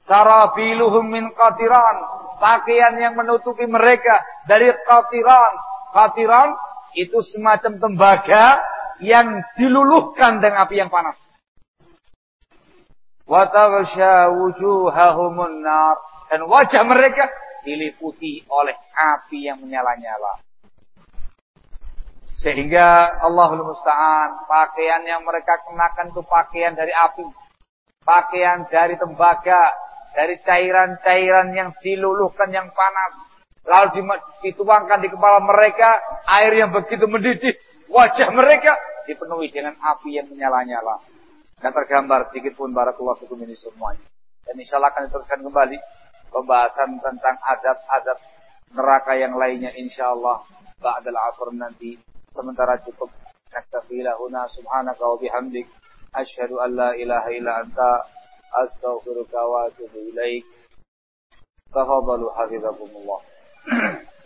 Sarabiluhum min qatiran, pakaian yang menutupi mereka dari qatiran. Qatiran itu semacam tembaga yang diluluhkan dengan api yang panas. Wa wujuhahumun nar dan wajah mereka diliputi oleh api yang menyala-nyala. Sehingga Allahul Musta'an, pakaian yang mereka kenakan itu pakaian dari api. Pakaian dari tembaga, dari cairan-cairan yang diluluhkan yang panas. Lalu dituangkan di kepala mereka, air yang begitu mendidih. Wajah mereka dipenuhi dengan api yang menyala-nyala. Dan tergambar sedikit pun barakallahu fikum ini semuanya. Dan insya Allah akan diteruskan kembali pembahasan tentang adab-adab neraka yang lainnya insya Allah ba'dal asr nanti. Sementara cukup. Naktafi huna subhanaka wa bihamdik. Asyhadu an la ilaha illa anta. Astaghfiruka wa atubu ilaik. Tafadhalu hafizakumullah